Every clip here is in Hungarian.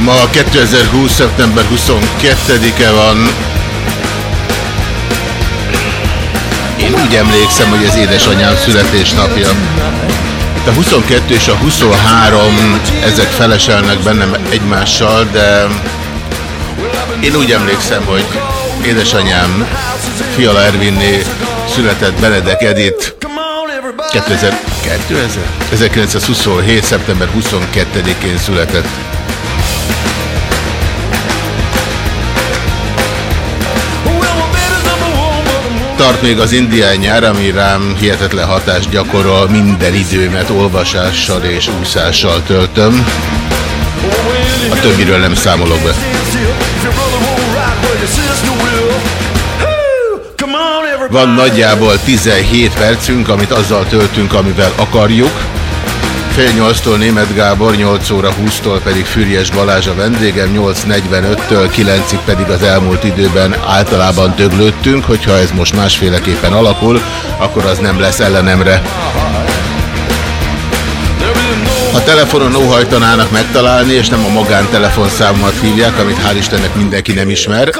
Ma 2020. szeptember 22-e van. Én úgy emlékszem, hogy ez édesanyám születésnapja. A 22 és a 23 ezek feleselnek bennem egymással, de én úgy emlékszem, hogy édesanyám Fiala Ervinné született Benedek Edith 2000, 2000? 1927. szeptember 22-én született. Tart még az indián nyár, ami rám hihetetlen hatást gyakorol, minden időmet olvasással és úszással töltöm. A többiről nem számolok be. Van nagyjából 17 percünk, amit azzal töltünk, amivel akarjuk. Fél nyolctól Német Gábor, 8 óra 20-tól pedig Füriyes Balázs a vendégem, 8.45-től 9-ig pedig az elmúlt időben általában döglődtünk, hogyha ez most másféleképpen alakul, akkor az nem lesz ellenemre. Ha telefonon óhajtanának megtalálni, és nem a magántelefonszámomat hívják, amit hál' Istennek mindenki nem ismer,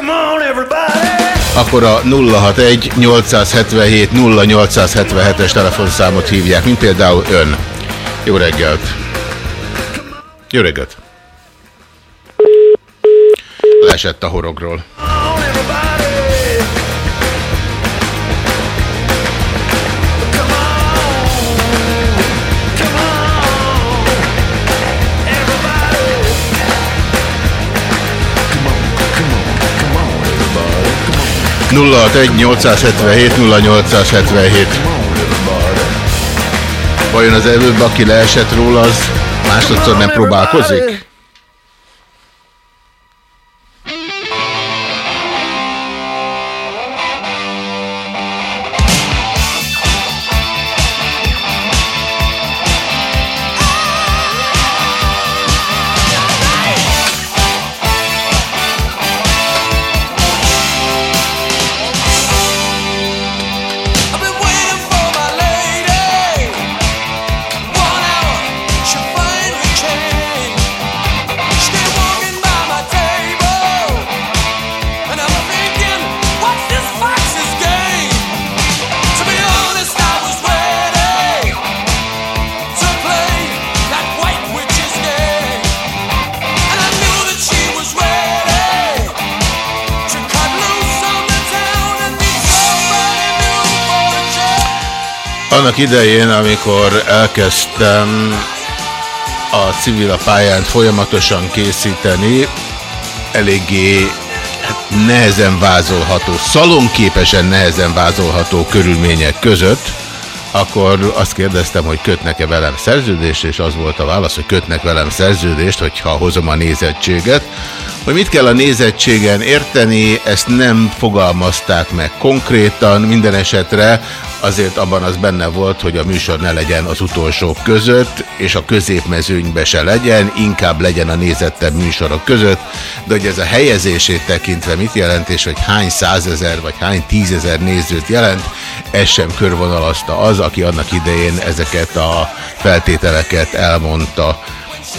akkor a 061 877 0877-es telefonszámot hívják, mint például ön. Jó reggelt! Jó reggelt! Leesett a horogról. nulla 877 0877 Vajon az előbb, aki leesett róla, az másodszor nem próbálkozik? Annak idején, amikor elkezdtem a civil pályán folyamatosan készíteni, eléggé nehezen vázolható, szalonképesen nehezen vázolható körülmények között, akkor azt kérdeztem, hogy kötnek-e velem szerződést, és az volt a válasz, hogy kötnek velem szerződést, hogyha hozom a nézettséget. Hogy mit kell a nézettségen érteni, ezt nem fogalmazták meg konkrétan, minden esetre azért abban az benne volt, hogy a műsor ne legyen az utolsók között, és a középmezőnybe se legyen, inkább legyen a nézettebb műsorok között, de hogy ez a helyezését tekintve mit jelent, és hogy hány százezer vagy hány tízezer nézőt jelent, ez sem körvonalazta az, aki annak idején ezeket a feltételeket elmondta.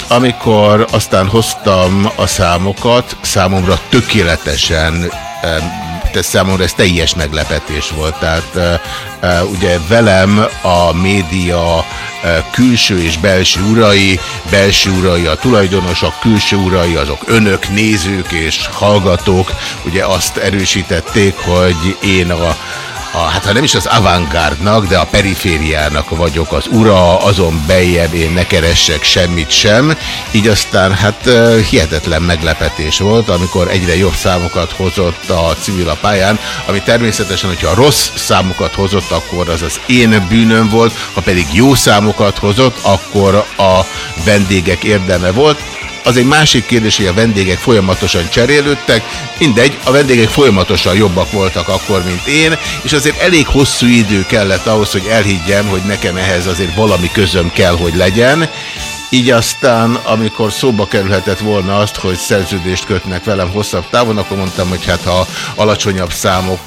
Amikor aztán hoztam a számokat, számomra tökéletesen te számomra ez teljes meglepetés volt. Tehát ugye velem a média külső és belső urai, belső urai a tulajdonosok, külső urai azok önök, nézők és hallgatók, ugye azt erősítették, hogy én a a, hát ha nem is az avantgárdnak, de a perifériának vagyok az ura, azon bejjebb én ne keressek semmit sem. Így aztán hát hihetetlen meglepetés volt, amikor egyre jobb számokat hozott a civil a pályán, ami természetesen, hogyha rossz számokat hozott, akkor az az én bűnöm volt, ha pedig jó számokat hozott, akkor a vendégek érdeme volt. Az egy másik kérdés, hogy a vendégek folyamatosan cserélődtek, mindegy, a vendégek folyamatosan jobbak voltak akkor, mint én, és azért elég hosszú idő kellett ahhoz, hogy elhiggyem, hogy nekem ehhez azért valami közöm kell, hogy legyen, így aztán, amikor szóba kerülhetett volna azt, hogy szerződést kötnek velem hosszabb távon, akkor mondtam, hogy hát ha alacsonyabb számok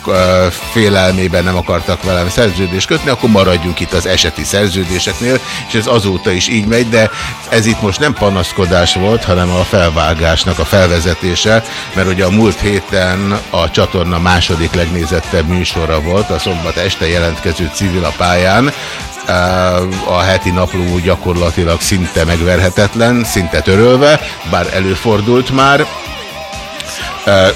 félelmében nem akartak velem szerződést kötni, akkor maradjunk itt az eseti szerződéseknél, és ez azóta is így megy, de ez itt most nem panaszkodás volt, hanem a felvágásnak a felvezetése, mert ugye a múlt héten a csatorna második legnézettebb műsora volt, a szombat este jelentkező civil a pályán, a heti napló gyakorlatilag szinte megverhetetlen, szinte törölve, bár előfordult már.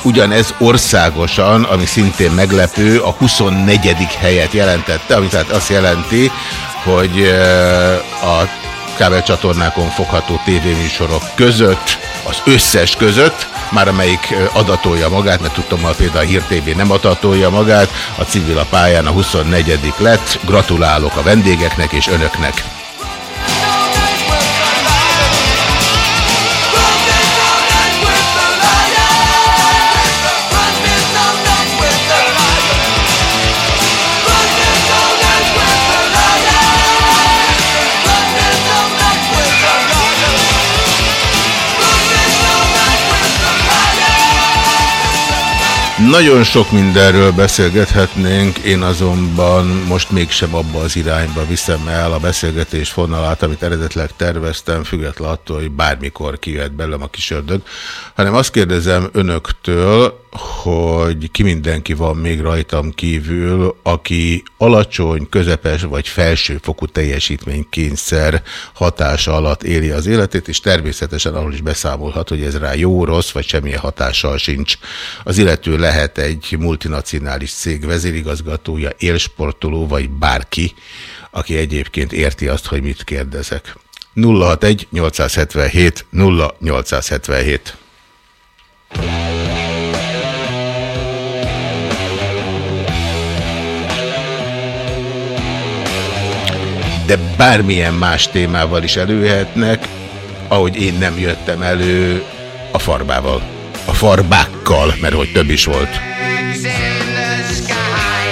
Ugyanez országosan, ami szintén meglepő, a 24. helyet jelentette, ami tehát azt jelenti, hogy a kábelcsatornákon fogható tévéműsorok között, az összes között, már amelyik adatolja magát, mert tudtam, hogy például a Hír TV nem adatolja magát, a civil a pályán a 24. lett. Gratulálok a vendégeknek és önöknek. Nagyon sok mindenről beszélgethetnénk, én azonban most mégsem abba az irányba viszem el a beszélgetés fonalát, amit eredetleg terveztem, független attól, hogy bármikor kijöhet belőlem a kisördög, hanem azt kérdezem önöktől, hogy ki mindenki van még rajtam kívül, aki alacsony, közepes vagy felsőfokú teljesítménykényszer hatása alatt éli az életét, és természetesen arról is beszámolhat, hogy ez rá jó, rossz, vagy semmilyen hatással sincs. Az illető lehet egy multinacionális cég vezérigazgatója, élsportoló, vagy bárki, aki egyébként érti azt, hogy mit kérdezek. 061 877 0877 de bármilyen más témával is előhetnek, ahogy én nem jöttem elő a farbával. A farbákkal, mert hogy több is volt.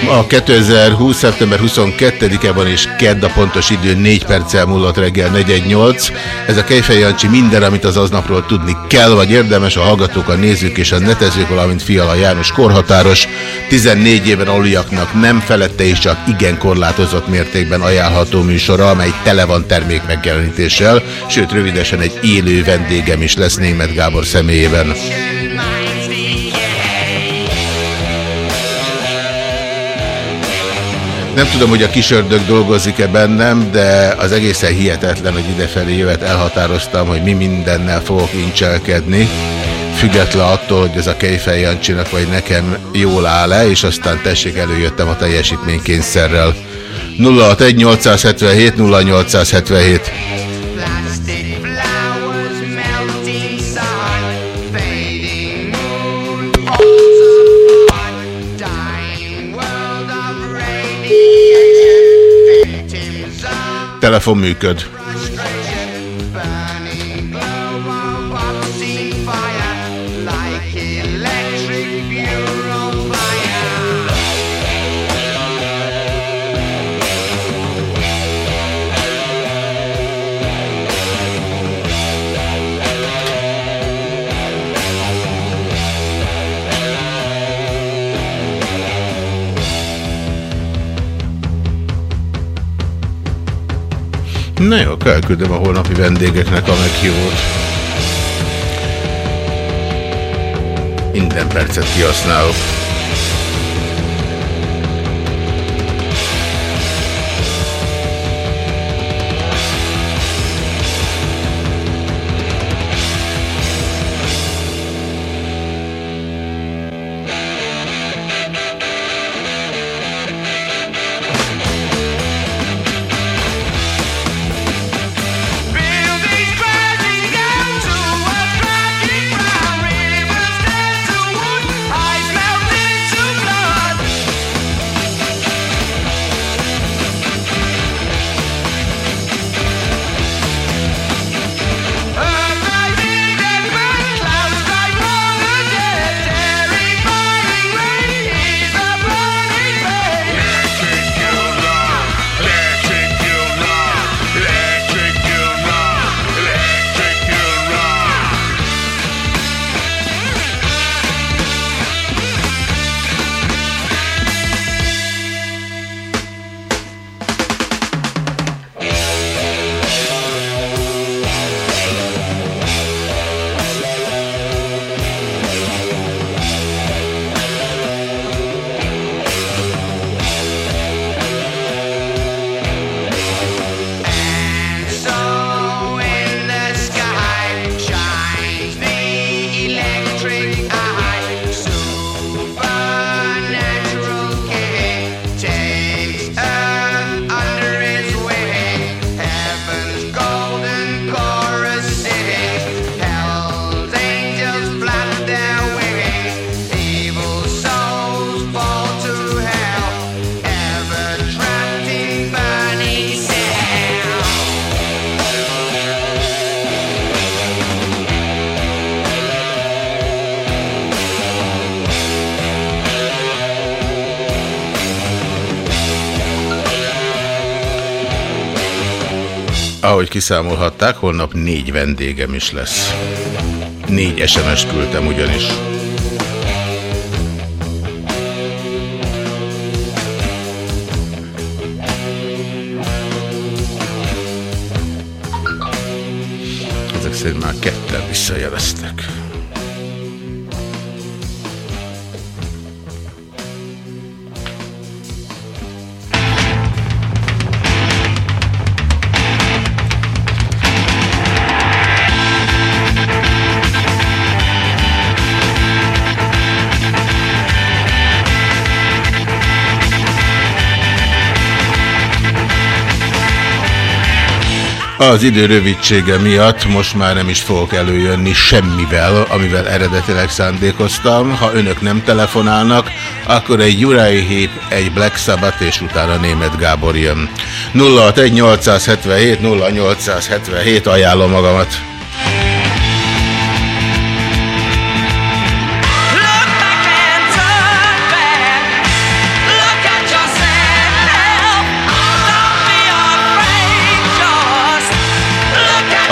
A 2020. szeptember 22-e van és kedd a pontos idő 4 perccel múlott reggel 418. Ez a Kejfej Jancsi minden, amit az aznapról tudni kell, vagy érdemes a hallgatók, a nézők és a netezők, valamint Fiala János korhatáros. 14 éven aluliaknak nem felette és csak igen korlátozott mértékben ajánlható műsora, amely tele van termék megjelenítéssel, sőt rövidesen egy élő vendégem is lesz német Gábor személyében. Nem tudom, hogy a kisördög dolgozik-e bennem, de az egészen hihetetlen, hogy idefelé jövet elhatároztam, hogy mi mindennel fogok incselkedni, független attól, hogy ez a Kejfej Jancsinak vagy nekem jól áll-e, és aztán tessék, előjöttem a teljesítménykényszerrel. 061 877 0877 telefon működ. Na jó, elküldöm a holnapi vendégeknek a meghívót. Minden percet kihasználok. Ahogy kiszámolhatták, holnap négy vendégem is lesz. Négy SMS-t küldtem ugyanis. Ezek szerint már ketten visszajeleztek. Az idő rövidsége miatt most már nem is fogok előjönni semmivel, amivel eredetileg szándékoztam. Ha önök nem telefonálnak, akkor egy Uriah Heep, egy Black Sabbath és utána német Gábor jön. 061 877 0877 ajánlom magamat.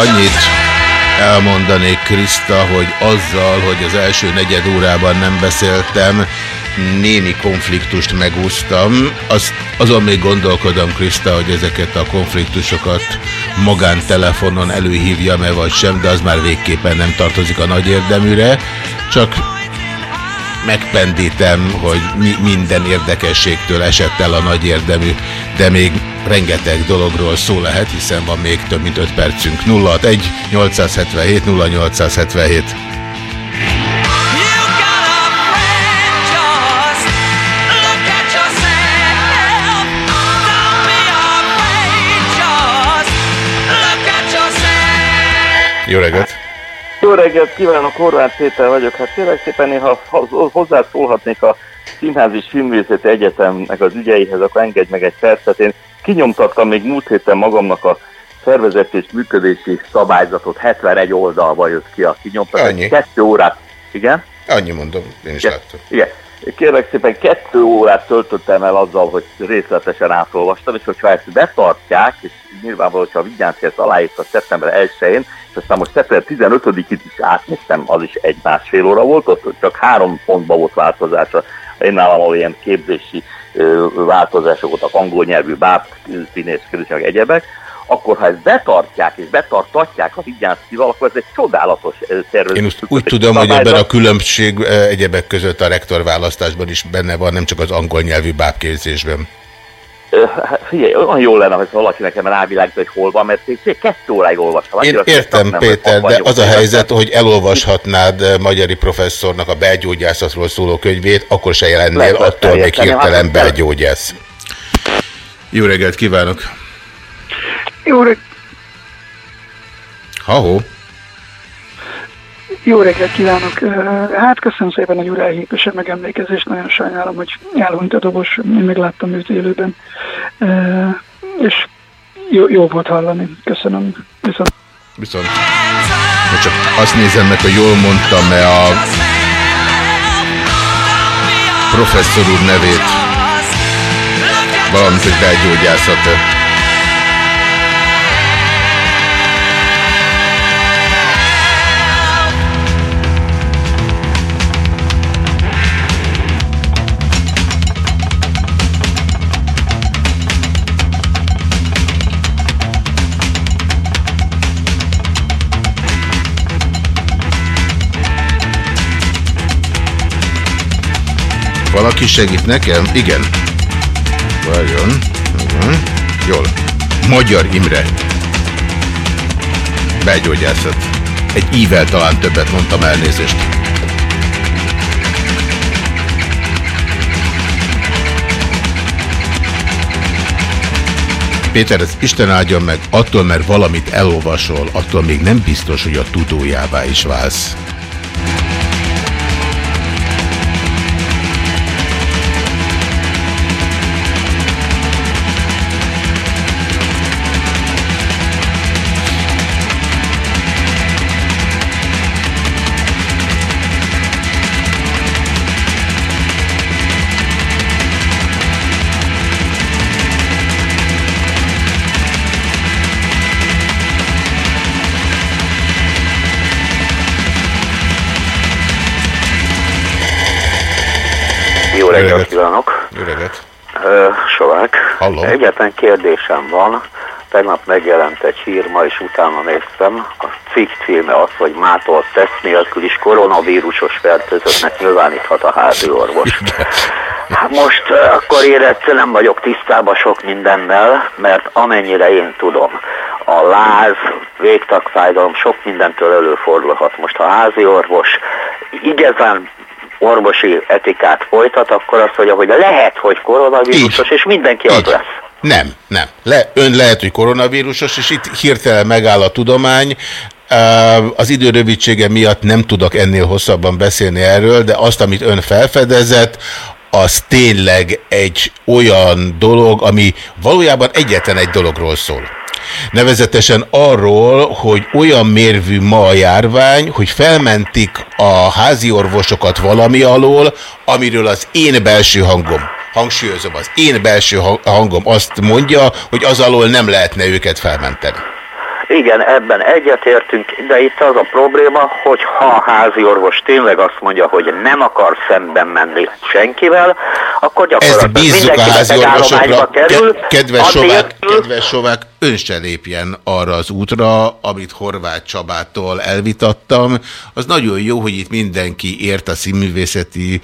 Annyit elmondanék Kriszta, hogy azzal, hogy az első negyed órában nem beszéltem, némi konfliktust megúsztam. Az, azon még gondolkodom, Kriszta, hogy ezeket a konfliktusokat magántelefonon előhívjam-e vagy sem, de az már végképpen nem tartozik a nagy érdeműre. Csak megpendítem, hogy mi minden érdekességtől esett el a nagy érdemű, de még rengeteg dologról szó lehet, hiszen van még több mint 5 percünk. 061 877 0877 Jó reggelt! Jó reggelt kívánok, Horváth Péter vagyok. Hát kérlek szépen, néha hozzászólhatnék a Színház és Filmvészeti Egyetemnek az ügyeihez, akkor engedj meg egy percet. Én kinyomtattam még múlt héten magamnak a szervezet és működési szabályzatot, 71 oldalba jött ki a kinyomtatás. Annyi. Kettő órát. Igen? Annyi mondom, én is Igen. láttam. Igen. Kérlek szépen kettő órát töltöttem el azzal, hogy részletesen átolvastam, és hogyha ezt betartják, és nyilvánvalóan, hogyha a Vigyánszki ezt aláírta szeptember 1-én, és aztán most szeptember 15-it is átnéztem, az is egy másfél óra volt, ott csak három pontban volt változása. Én nálam ilyen képzési változások voltak, angol nyelvű, báb, színészkedés, meg egyebek, akkor ha ezt betartják és betartatják a Vigyánszkival, akkor ez egy csodálatos szervezet. Én úgy, úgy tudom, hogy ebben a különbség egyebek között a rektor választásban is benne van, nem csak az angol nyelvű bábképzésben. Hát Figyelj, olyan jó lenne, hogy valaki nekem rávilágít, hogy hol van, mert én kettő óráig olvastam. Én értem, nem, Péter, de az a helyzet, hogy elolvashatnád Magyari professzornak a belgyógyászatról szóló könyvét, akkor se jelennél attól még hirtelen hát- belgyógyász. Jó reggelt kívánok! Jó, reg- Ha-ho! jó reggelt kívánok! Hát köszönöm szépen a Gyurái Hépese megemlékezést, nagyon sajnálom, hogy elhunyt a dobos, én megláttam őt élőben. És jó, jó volt hallani, köszönöm. Viszont Viszont most csak azt nézem meg, hogy jól mondtam-e a professzor úr nevét, valamint, hogy belgyógyászat. Valaki segít nekem? Igen. Várjon. Igen. Jól. Magyar Imre. Belgyógyászat. Egy ível talán többet mondtam elnézést. Péter, ez Isten áldjon meg, attól, mert valamit elolvasol, attól még nem biztos, hogy a tudójává is válsz. Egyetlen kérdésem van. Tegnap megjelent egy hír, ma is utána néztem. A cikk címe az, hogy mától teszt nélkül is koronavírusos fertőzöttnek nyilváníthat a házi orvos. Hát most uh, akkor érett, nem vagyok tisztában sok mindennel, mert amennyire én tudom, a láz, végtagfájdalom sok mindentől előfordulhat. Most ha házi orvos igazán orvosi etikát folytat, akkor azt mondja, hogy lehet, hogy koronavírusos, és mindenki az lesz. Nem, nem. Le, ön lehet, hogy koronavírusos, és itt hirtelen megáll a tudomány. Az idő rövidsége miatt nem tudok ennél hosszabban beszélni erről, de azt, amit ön felfedezett, az tényleg egy olyan dolog, ami valójában egyetlen egy dologról szól. Nevezetesen arról, hogy olyan mérvű ma a járvány, hogy felmentik a házi orvosokat valami alól, amiről az én belső hangom, hangsúlyozom, az én belső hangom azt mondja, hogy az alól nem lehetne őket felmenteni. Igen, ebben egyetértünk, de itt az a probléma, hogy ha a házi orvos tényleg azt mondja, hogy nem akar szemben menni senkivel, akkor gyakorlatilag Ezt bízzuk a házi orvosokra. Kerül, kedves, Sovák, kedves Sovák, ön se lépjen arra az útra, amit Horváth Csabától elvitattam. Az nagyon jó, hogy itt mindenki ért a színművészeti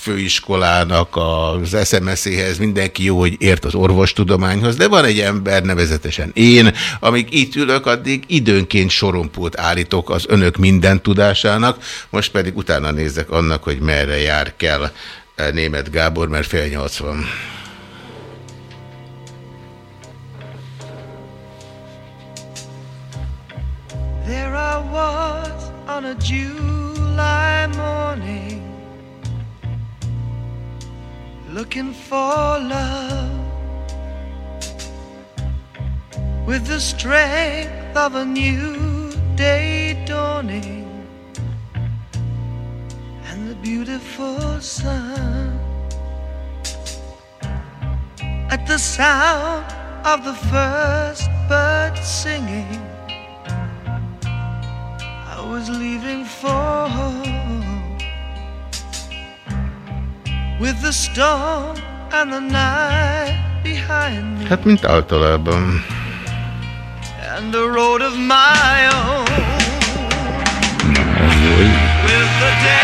főiskolának az SMS-éhez, mindenki jó, hogy ért az orvostudományhoz, de van egy ember, nevezetesen én, amíg itt ülök, addig időnként sorompót állítok az önök minden tudásának, most pedig utána nézek annak, hogy merre jár kell német Gábor, mert fél nyolc van. There I was on a July morning Looking for love With the strength of a new day dawning And the beautiful sun At the sound of the first bird singing I was leaving for home with the storm and the night behind me. Hát mint általában. And the road of my own. With the.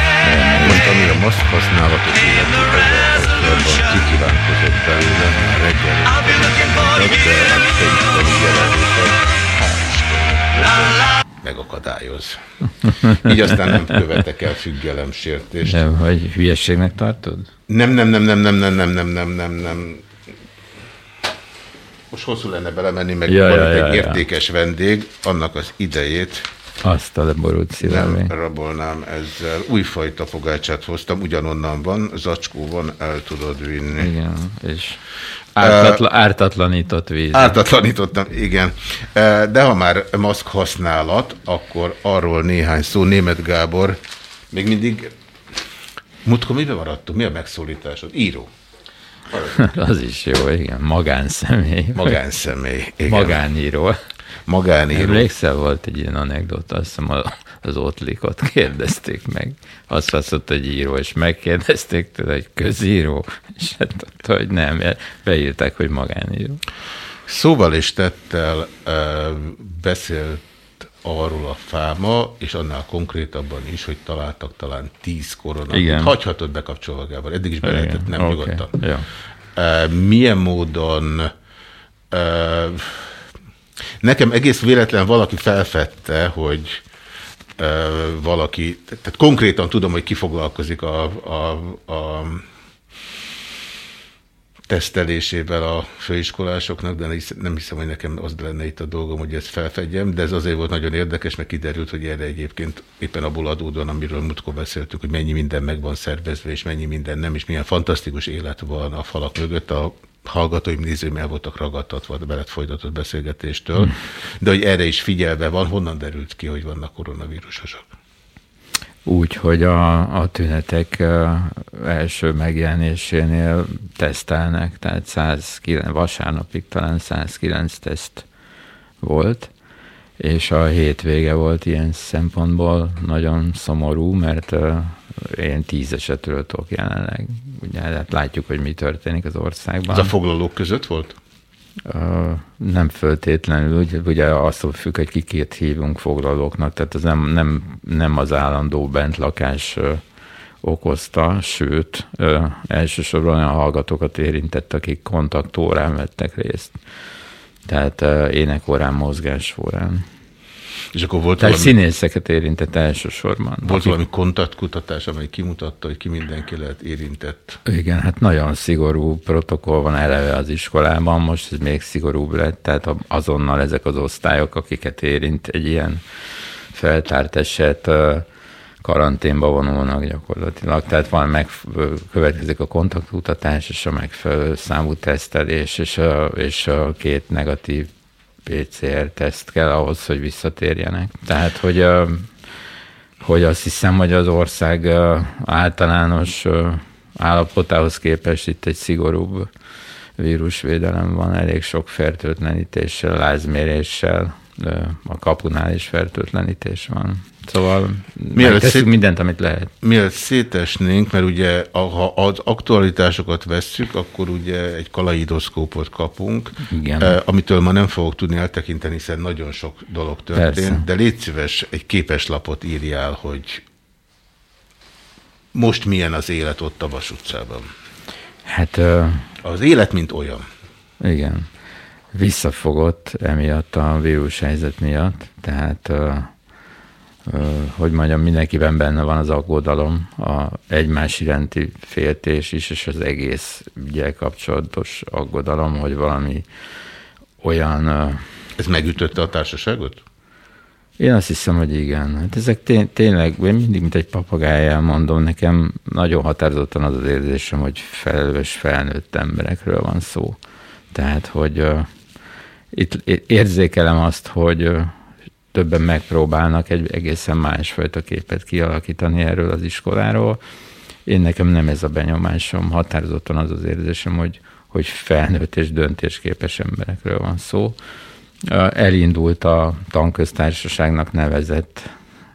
Mondta, ami a maszk használatot illeti, az a kikívánkozott belőle reggel. Megakadályoz. Így aztán nem követek el függelemsértést. Nem, hogy hülyességnek tartod? Nem, nem, nem, nem, nem, nem, nem, nem, nem, nem, nem. Most hosszú lenne belemenni, meg ja, van ja, egy ja, értékes ja. vendég, annak az idejét. Azt a leborult szívemény. Nem rabolnám ezzel. Újfajta fogácsát hoztam, ugyanonnan van, zacskó van, el tudod vinni. Igen, és Ártatla, ártatlanított víz. Ártatlanítottam, igen. De ha már maszk használat, akkor arról néhány szó. Német Gábor, még mindig... Mutkó, miben maradtunk? Mi a megszólításod? Író. Az is jó, igen. Magánszemély. Magánszemély, igen. Magáníró. Magáníró. Emlékszel, volt egy ilyen anekdota, azt hiszem az Ottlikot kérdezték meg. Azt azt hogy író, és megkérdezték tőle, hogy közíró, és hát mondta, hogy nem, beírták, hogy magáníró. Szóval és tettel beszélt arról a fáma, és annál konkrétabban is, hogy találtak talán tíz koronát. Igen. Hagyhatod bekapcsolva, Gábor. Eddig is be lehetett, nem okay. nyugodtan. Ja. Milyen módon Nekem egész véletlen valaki felfedte, hogy valaki, tehát konkrétan tudom, hogy ki foglalkozik a, a, a tesztelésével a főiskolásoknak, de nem hiszem, hogy nekem az lenne itt a dolgom, hogy ezt felfedjem, de ez azért volt nagyon érdekes, mert kiderült, hogy erre egyébként éppen abból adódóan, amiről múltkor beszéltük, hogy mennyi minden meg van szervezve, és mennyi minden nem, és milyen fantasztikus élet van a falak mögött. A hallgatóim, nézőim el voltak ragadtatva a veled folytatott beszélgetéstől, hmm. de hogy erre is figyelve van, honnan derült ki, hogy vannak koronavírusosok? Úgy, hogy a, a tünetek első megjelenésénél tesztelnek, tehát 109, vasárnapig talán 109 teszt volt, és a hétvége volt ilyen szempontból nagyon szomorú, mert én tíz esetről tudok jelenleg. Ugye hát látjuk, hogy mi történik az országban. Az a foglalók között volt? Nem föltétlenül, ugye, ugye attól függ, hogy kikét hívunk foglalóknak, tehát ez nem, nem, nem az állandó bentlakás okozta, sőt, elsősorban olyan hallgatókat érintett, akik kontaktórán vettek részt. Tehát uh, énekorán, mozgásórán. És akkor volt Tehát valami, színészeket érintett elsősorban. volt akik- valami kontaktkutatás, amely kimutatta, hogy ki mindenki lehet érintett. Igen, hát nagyon szigorú protokoll van eleve az iskolában, most ez még szigorúbb lett, tehát azonnal ezek az osztályok, akiket érint egy ilyen feltárt eset, karanténba vonulnak gyakorlatilag. Tehát van meg, következik a kontaktkutatás és a megfelelő számú tesztelés, és a, és a két negatív PCR-teszt kell ahhoz, hogy visszatérjenek. Tehát, hogy, hogy azt hiszem, hogy az ország általános állapotához képest itt egy szigorúbb vírusvédelem van, elég sok fertőtlenítéssel, lázméréssel, a kapunál is fertőtlenítés van. Szóval Mielőtt szét- mindent, amit lehet. Mielőtt szétesnénk, mert ugye ha az aktualitásokat vesszük, akkor ugye egy kalaidoszkópot kapunk, Igen. eh, amitől ma nem fogok tudni eltekinteni, hiszen nagyon sok dolog történt, Persze. de légy szíves, egy képeslapot írjál, hogy most milyen az élet ott a Vas utcában. Hát ö, Az élet, mint olyan. Igen. Visszafogott emiatt a vírus helyzet miatt, tehát hogy mondjam, mindenkiben benne van az aggodalom, a egymás iránti féltés is, és az egész ügyel kapcsolatos aggodalom, hogy valami olyan... Ez megütötte a társaságot? én azt hiszem, hogy igen. Hát ezek té- tényleg, én mindig, mint egy papagáj elmondom, nekem nagyon határozottan az az érzésem, hogy felelős, felnőtt emberekről van szó. Tehát, hogy itt érzékelem azt, hogy többen megpróbálnak egy egészen másfajta képet kialakítani erről az iskoláról. Én nekem nem ez a benyomásom, határozottan az az érzésem, hogy, hogy felnőtt és döntésképes emberekről van szó. Elindult a tanköztársaságnak nevezett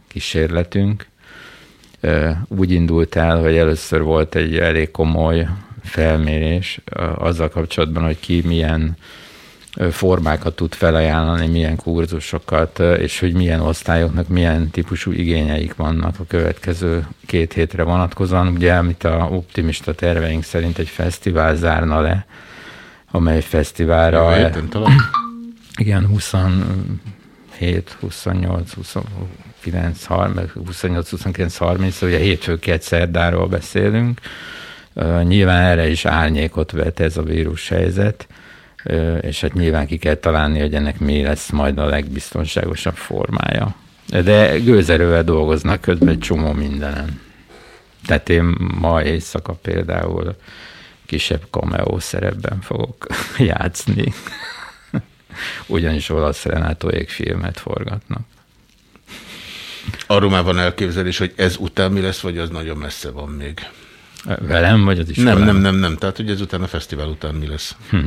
kísérletünk. Úgy indult el, hogy először volt egy elég komoly felmérés azzal kapcsolatban, hogy ki milyen formákat tud felajánlani, milyen kurzusokat, és hogy milyen osztályoknak milyen típusú igényeik vannak a következő két hétre vonatkozóan. Ugye, amit a optimista terveink szerint egy fesztivál zárna le, amely fesztiválra... Jövő héten talán? Igen, 27, 28, 29, 30, 28, 29, 30, ugye hétfő két szerdáról beszélünk. Nyilván erre is árnyékot vet ez a vírus helyzet, és hát nyilván ki kell találni, hogy ennek mi lesz majd a legbiztonságosabb formája. De gőzerővel dolgoznak közben egy csomó mindenen. Tehát én ma éjszaka például kisebb cameo szerepben fogok játszani ugyanis olasz Renátóék filmet forgatnak. Arról már van elképzelés, hogy ez után mi lesz, vagy az nagyon messze van még? Velem, vagy az iskolán? Nem, nem, nem, nem. Tehát, hogy ezután a fesztivál után mi lesz? Hm.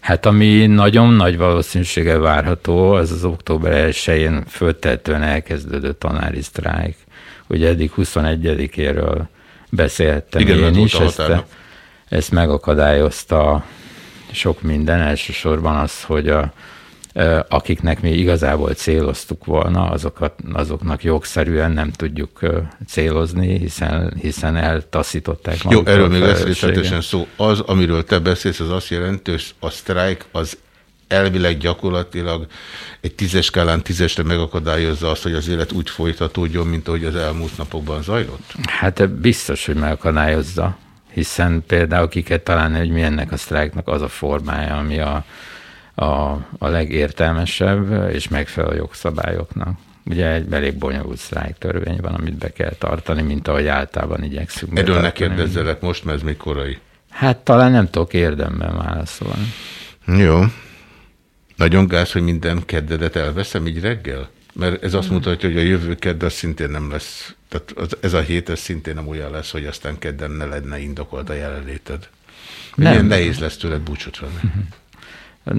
Hát ami nagyon nagy valószínűséggel várható, az az október 1-én föltetően elkezdődő tanári sztrájk. Ugye eddig 21-éről beszélhettem Igen, én is, a ezt, határnap. ezt megakadályozta sok minden, elsősorban az, hogy a, akiknek mi igazából céloztuk volna, azokat, azoknak jogszerűen nem tudjuk célozni, hiszen, hiszen eltaszították Jó, erről még lesz részletesen szó. Az, amiről te beszélsz, az azt jelenti, hogy a sztrájk az elvileg gyakorlatilag egy tízes skálán tízesre megakadályozza azt, hogy az élet úgy folytatódjon, mint ahogy az elmúlt napokban zajlott? Hát biztos, hogy megakadályozza, hiszen például ki kell találni, hogy mi ennek a sztrájknak az a formája, ami a, a, a legértelmesebb és megfelel a jogszabályoknak. Ugye egy elég bonyolult sztrájk törvény van, amit be kell tartani, mint ahogy általában igyekszünk. Erről ne kérdezzelek most, mert ez még korai. Hát talán nem tudok érdemben válaszolni. Jó. Nagyon gáz, hogy minden keddedet elveszem így reggel? Mert ez azt mutatja, hogy a jövő kedd az szintén nem lesz. Tehát az, ez a hét ez szintén nem olyan lesz, hogy aztán kedden ne lenne indokolt a jelenléted. Nem. Milyen nehéz lesz tőled búcsút venni.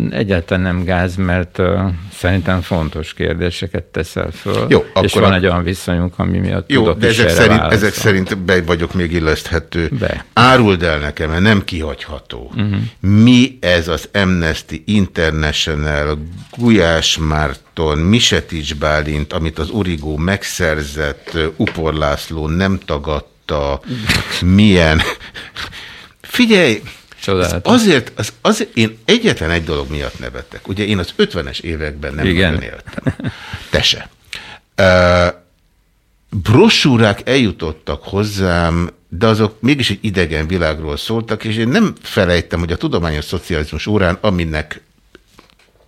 Egyáltalán nem gáz, mert uh, szerintem fontos kérdéseket teszel föl. Jó, és akkor van a- egy olyan viszonyunk, ami miatt Jó, tudok de ezek szerint, ezek szerint be vagyok még illeszthető. Be. Áruld el nekem, mert nem kihagyható. Mhm. Mi ez az Amnesty International, Gulyás Márton, Misetics Bálint, amit az Origó megszerzett, Upor László nem tagadta, milyen... Figyelj, Csodálatos. azért, az, azért, én egyetlen egy dolog miatt nevettek. Ugye én az 50-es években nem Igen. nagyon éltem. Te se. Uh, brosúrák eljutottak hozzám, de azok mégis egy idegen világról szóltak, és én nem felejtem, hogy a tudományos szocializmus órán, aminek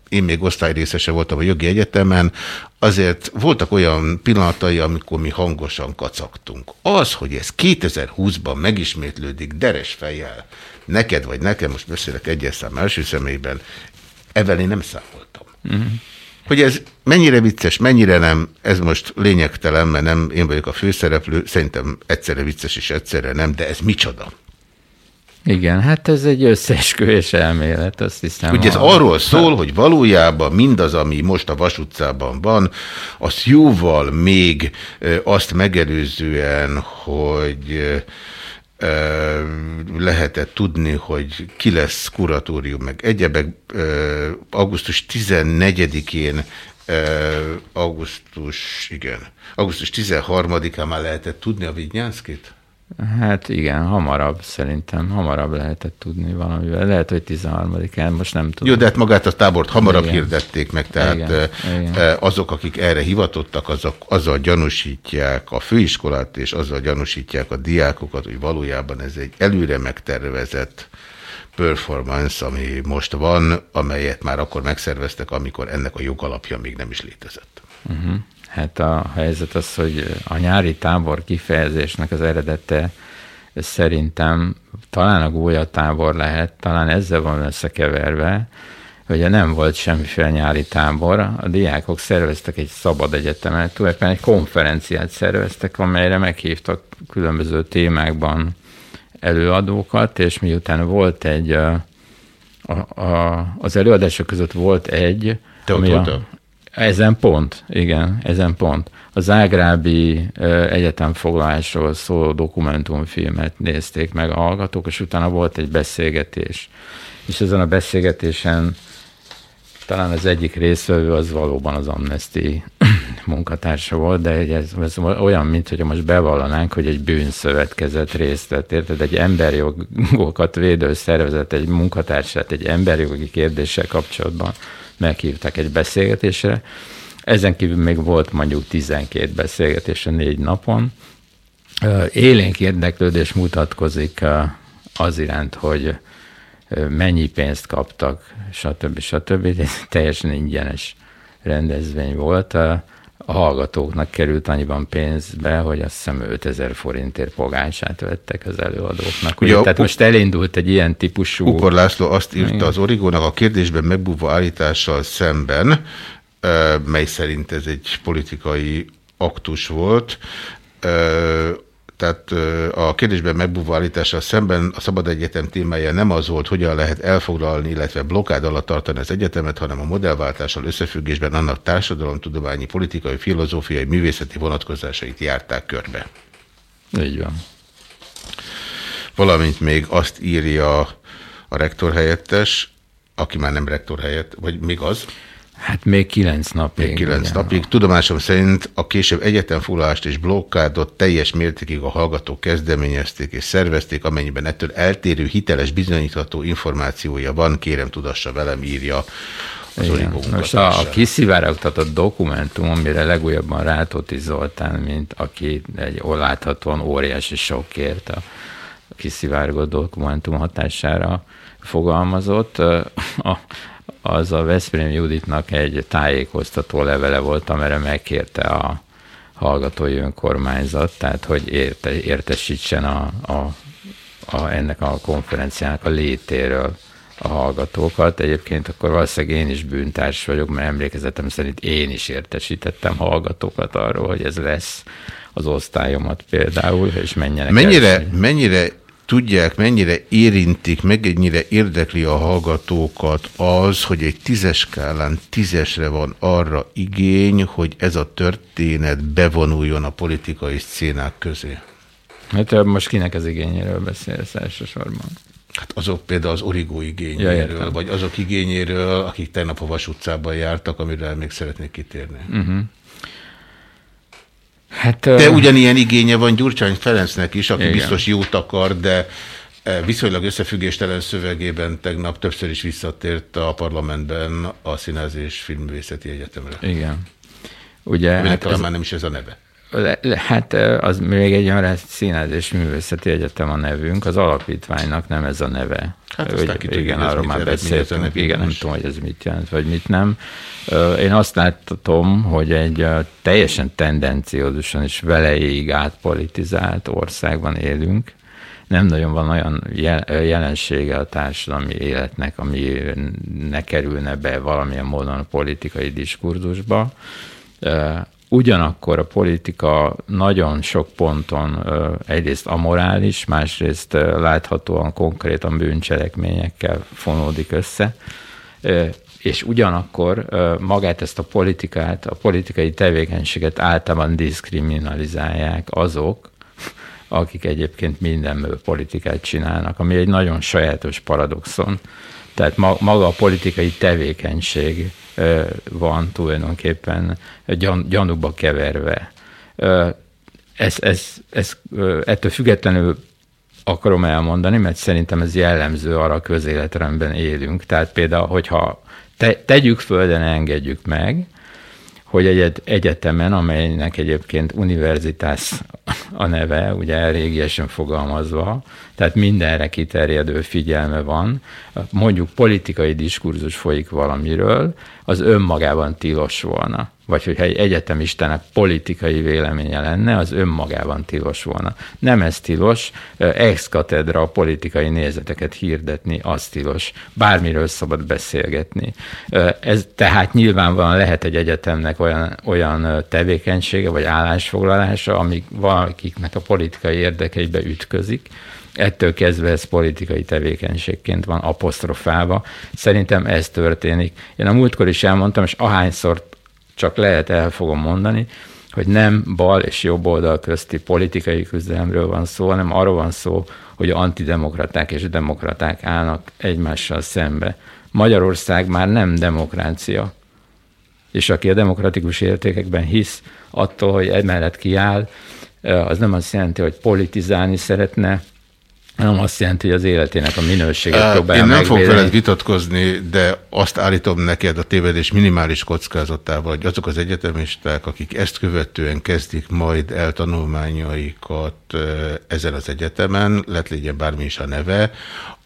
én még osztályrészese voltam a jogi egyetemen, azért voltak olyan pillanatai, amikor mi hangosan kacagtunk. Az, hogy ez 2020-ban megismétlődik deres fejjel, neked vagy nekem, most beszélek egyes szám első személyben, ezzel én nem számoltam. Mhm. Hogy ez mennyire vicces, mennyire nem, ez most lényegtelen, mert nem én vagyok a főszereplő, szerintem egyszerre vicces és egyszerre nem, de ez micsoda? Igen, hát ez egy összeesküvés elmélet, azt hiszem. Ugye ez arról szól, hogy valójában mindaz, ami most a Vas utcában van, az jóval még azt megelőzően, hogy lehetett tudni, hogy ki lesz kuratórium, meg egyebek. Augusztus 14-én ö, augusztus, igen, augusztus 13-án már lehetett tudni a Vignyánszkit? Hát igen, hamarabb szerintem, hamarabb lehetett tudni valamivel. Lehet, hogy 13-án, most nem tudom. Jó, de hát magát a tábort hamarabb Igen. hirdették meg, tehát Igen, eh, igen. eh, azok, akik erre hivatottak, azok, azzal gyanúsítják a főiskolát, és azzal gyanúsítják a diákokat, hogy valójában ez egy előre megtervezett performance, ami most van, amelyet már akkor megszerveztek, amikor ennek a jogalapja még nem is létezett. Uh-huh. Hát a helyzet az, hogy a nyári tábor kifejezésnek az eredete szerintem talán a gólyatábor lehet, talán ezzel van összekeverve, hogy nem volt semmiféle nyári tábor, a diákok szerveztek egy szabad egyetemet, tulajdonképpen egy konferenciát szerveztek, amelyre meghívtak különböző témákban előadókat, és miután volt egy, a, a, az előadások között volt egy, Te ott ami a? Ezen pont, igen, ezen pont. A Zágrábi ö, egyetemfoglalásról szóló dokumentumfilmet nézték meg a hallgatók, és utána volt egy beszélgetés. És ezen a beszélgetésen talán az egyik részvevő az valóban az Amnesty munkatársa volt, de ez, ez olyan, mint hogy most bevallanánk, hogy egy bűnszövetkezet részt vett, érted? Egy emberjogokat védő szervezet, egy munkatársát egy emberjogi kérdéssel kapcsolatban meghívtak egy beszélgetésre. Ezen kívül még volt mondjuk 12 beszélgetés a négy napon. Élénk érdeklődés mutatkozik az iránt, hogy mennyi pénzt kaptak, stb. stb. Ez teljesen ingyenes rendezvény volt. A hallgatóknak került annyiban pénzbe, hogy azt hiszem 5000 forintért pogácsát vettek az előadóknak. Ugye Ugye, tehát most elindult egy ilyen típusú... Upor László azt írta Igen. az Origónak a kérdésben megbúvó állítással szemben, mely szerint ez egy politikai aktus volt, tehát a kérdésben megbúvó állítással szemben a Szabad Egyetem témája nem az volt, hogyan lehet elfoglalni, illetve blokkád alatt tartani az egyetemet, hanem a modellváltással összefüggésben annak társadalomtudományi, politikai, filozófiai, művészeti vonatkozásait járták körbe. Így van. Valamint még azt írja a rektor helyettes, aki már nem rektor helyett, vagy még az, Hát még kilenc napig. még kilenc igen. napig. Tudomásom szerint a később egyetemfoglalást és blokkádot teljes mértékig a hallgatók kezdeményezték és szervezték, amennyiben ettől eltérő, hiteles, bizonyítható információja van, kérem tudassa velem, írja az Igen. Most a, a kiszivárogtatott dokumentum, amire legújabban Rátóti Zoltán, mint aki egy láthatóan óriási sokkért a kiszivárgott dokumentum hatására fogalmazott, a, az a Veszprém Juditnak egy tájékoztató levele volt, amire megkérte a hallgatói önkormányzat, tehát hogy érte, értesítsen a, a, a, ennek a konferenciának a létéről a hallgatókat. Egyébként akkor valószínűleg én is bűntárs vagyok, mert emlékezetem szerint én is értesítettem hallgatókat arról, hogy ez lesz az osztályomat például, és menjenek Mennyire, el. mennyire tudják, mennyire érintik, mennyire érdekli a hallgatókat az, hogy egy tízes skálán tízesre van arra igény, hogy ez a történet bevonuljon a politikai szcénák közé. Hát most kinek az igényéről beszélsz elsősorban? Hát azok például az origó igényéről, Ja, értem. vagy azok igényéről, akik tegnap a Vas utcában jártak, amiről még szeretnék kitérni. Uh-huh. Hát, De ugyanilyen igénye van Gyurcsány Ferencnek is, aki Igen. biztos jót akar, de viszonylag összefüggéstelen szövegében tegnap többször is visszatért a parlamentben a Színház és Filmművészeti Egyetemre. Igen. Ugye, Aminek hát talán ez- már nem is ez a neve. Hát az még egy olyan színház és művészeti egyetem a nevünk, az alapítványnak nem ez a neve. Hát Hogy- ki igen, arról már beszéltünk, igen, nem tudom, hogy ez mit jelent, vagy mit nem. Én azt látom, hogy egy teljesen tendenciózusan és veleig átpolitizált országban élünk, nem nagyon van olyan jel- jelensége a társadalmi életnek, ami ne kerülne be valamilyen módon a politikai diskurzusba. Ugyanakkor a politika nagyon sok ponton egyrészt amorális, másrészt láthatóan konkrétan bűncselekményekkel fonódik össze, és ugyanakkor magát ezt a politikát, a politikai tevékenységet általában diszkriminalizálják azok, akik egyébként mindenből politikát csinálnak, ami egy nagyon sajátos paradoxon. Tehát ma- maga a politikai tevékenység van tulajdonképpen gyan, gyanúba keverve. Ez, ez, ez, ettől függetlenül akarom elmondani, mert szerintem ez jellemző arra a közéletrendben élünk. Tehát például, hogyha te, tegyük föl, de engedjük meg, hogy egy egyetemen, amelynek egyébként univerzitás a neve, ugye elrégiesen fogalmazva, tehát mindenre kiterjedő figyelme van, mondjuk politikai diskurzus folyik valamiről, az önmagában tilos volna. Vagy hogyha egy egyetemistának politikai véleménye lenne, az önmagában tilos volna. Nem ez tilos, ex a politikai nézeteket hirdetni, az tilos. Bármiről szabad beszélgetni. Ez tehát nyilvánvalóan lehet egy egyetemnek olyan, olyan tevékenysége, vagy állásfoglalása, amik valakiknek a politikai érdekeibe ütközik, ettől kezdve ez politikai tevékenységként van apostrofálva. Szerintem ez történik. Én a múltkor is elmondtam, és ahányszor csak lehet el fogom mondani, hogy nem bal és jobb oldal közti politikai küzdelemről van szó, hanem arról van szó, hogy antidemokraták és demokraták állnak egymással szembe. Magyarország már nem demokrácia. És aki a demokratikus értékekben hisz, attól, hogy emellett kiáll, az nem azt jelenti, hogy politizálni szeretne, nem azt jelenti, hogy az életének a minőséget próbálja Én nem fogok megvédeni. veled vitatkozni, de azt állítom neked a tévedés minimális kockázatával, hogy azok az egyetemisták, akik ezt követően kezdik majd el tanulmányaikat ezen az egyetemen, lett legyen bármi is a neve,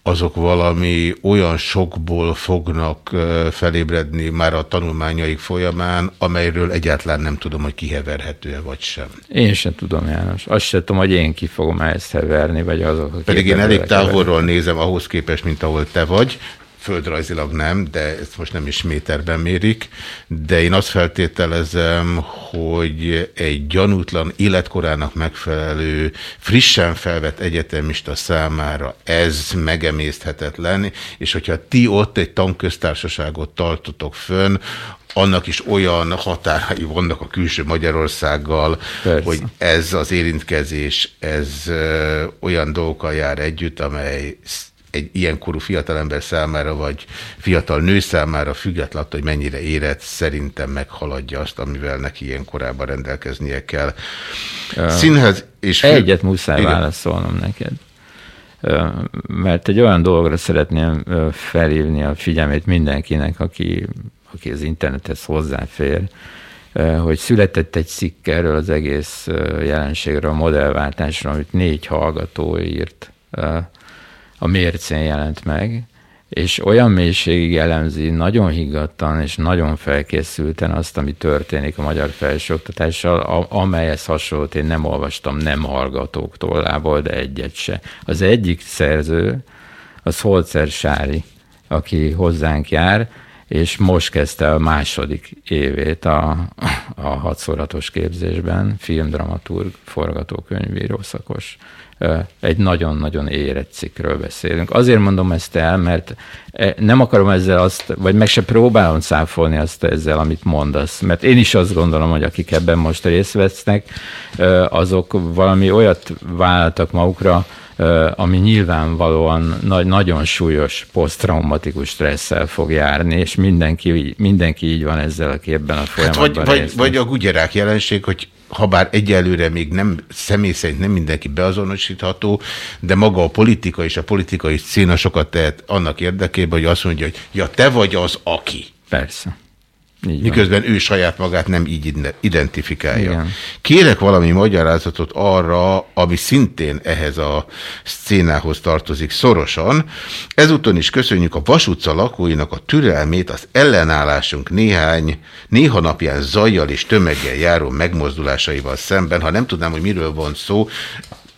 azok valami olyan sokból fognak felébredni már a tanulmányaik folyamán, amelyről egyáltalán nem tudom, hogy kiheverhető-e vagy sem. Én sem tudom, János. Azt sem tudom, hogy én ki fogom ezt heverni, vagy azok, Pedig én elég heverni. távolról nézem ahhoz képest, mint ahol te vagy. Földrajzilag nem, de ezt most nem is méterben mérik. De én azt feltételezem, hogy egy gyanútlan életkorának megfelelő, frissen felvett egyetemista számára ez megemészthetetlen, és hogyha ti ott egy tanköztársaságot tartotok fönn, annak is olyan határai vannak a külső Magyarországgal, Persze. hogy ez az érintkezés, ez ö, olyan dolgokkal jár együtt, amely egy ilyen korú fiatalember számára, vagy fiatal nő számára, függetlenül attól, hogy mennyire érett, szerintem meghaladja azt, amivel neki ilyen korában rendelkeznie kell. Színház és Egyet muszáj Igen. válaszolnom neked. Mert egy olyan dologra szeretném felhívni a figyelmét mindenkinek, aki, aki az internethez hozzáfér, hogy született egy cikk erről az egész jelenségről, a modellváltásról, amit négy hallgató írt. A mércén jelent meg, és olyan mélységig elemzi nagyon higgadtan és nagyon felkészülten azt, ami történik a magyar felsőoktatással, a- amelyhez hasonlót én nem olvastam nem hallgatók tollából, de egyet se. Az egyik szerző, az Holzer Sári, aki hozzánk jár, és most kezdte a második évét a, a hatszóratos képzésben, filmdramaturg, forgatókönyvíró szakos. Egy nagyon-nagyon érett cikkről beszélünk. Azért mondom ezt el, mert nem akarom ezzel azt, vagy meg se próbálom száfolni azt ezzel, amit mondasz, mert én is azt gondolom, hogy akik ebben most részt vesznek, azok valami olyat vállaltak magukra, ami nyilvánvalóan nagy, nagyon súlyos posztraumatikus stresszel fog járni, és mindenki, mindenki így van ezzel a képben a folyamatban. Hát vagy, vagy, vagy a gugyerák jelenség, hogy ha bár egyelőre még nem személy szerint nem mindenki beazonosítható, de maga a politika és a politikai szína sokat tehet annak érdekében, hogy azt mondja, hogy ja, te vagy az, aki. Persze. Így Miközben van. ő saját magát nem így identifikálja. Igen. Kérek valami magyarázatot arra, ami szintén ehhez a szcénához tartozik szorosan. Ezúton is köszönjük a Vasutca lakóinak a türelmét, az ellenállásunk néhány, néha napján zajjal és tömeggel járó megmozdulásaival szemben. Ha nem tudnám, hogy miről van szó,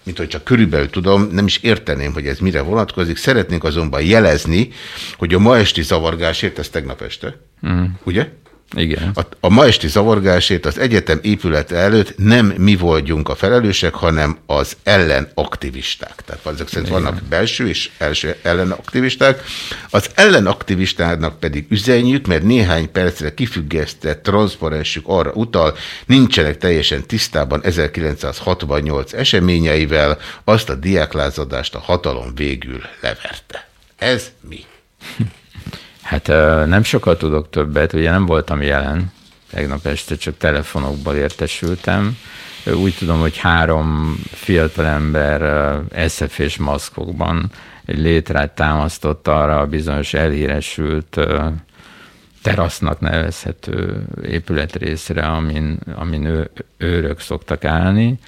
mint hogy csak körülbelül tudom, nem is érteném, hogy ez mire vonatkozik. Szeretnénk azonban jelezni, hogy a ma esti zavargásért, ez tegnap este, mm. ugye? Igen. A, a ma esti zavargásért az egyetem épülete előtt nem mi voltunk a felelősek, hanem az ellenaktivisták. Tehát ezek szerint Igen. vannak belső és első ellenaktivisták. Az ellenaktivistának pedig üzenjük, mert néhány percre kifüggesztett transzparensük arra utal, nincsenek teljesen tisztában 1968 eseményeivel, azt a diáklázadást a hatalom végül leverte. Ez mi? Hát nem sokat tudok többet, ugye nem voltam jelen, tegnap este csak telefonokból értesültem. Úgy tudom, hogy három fiatalember SF és maszkokban egy létrát támasztott arra a bizonyos elhíresült terasznak nevezhető épületrészre, amin, amin ő, őrök szoktak állni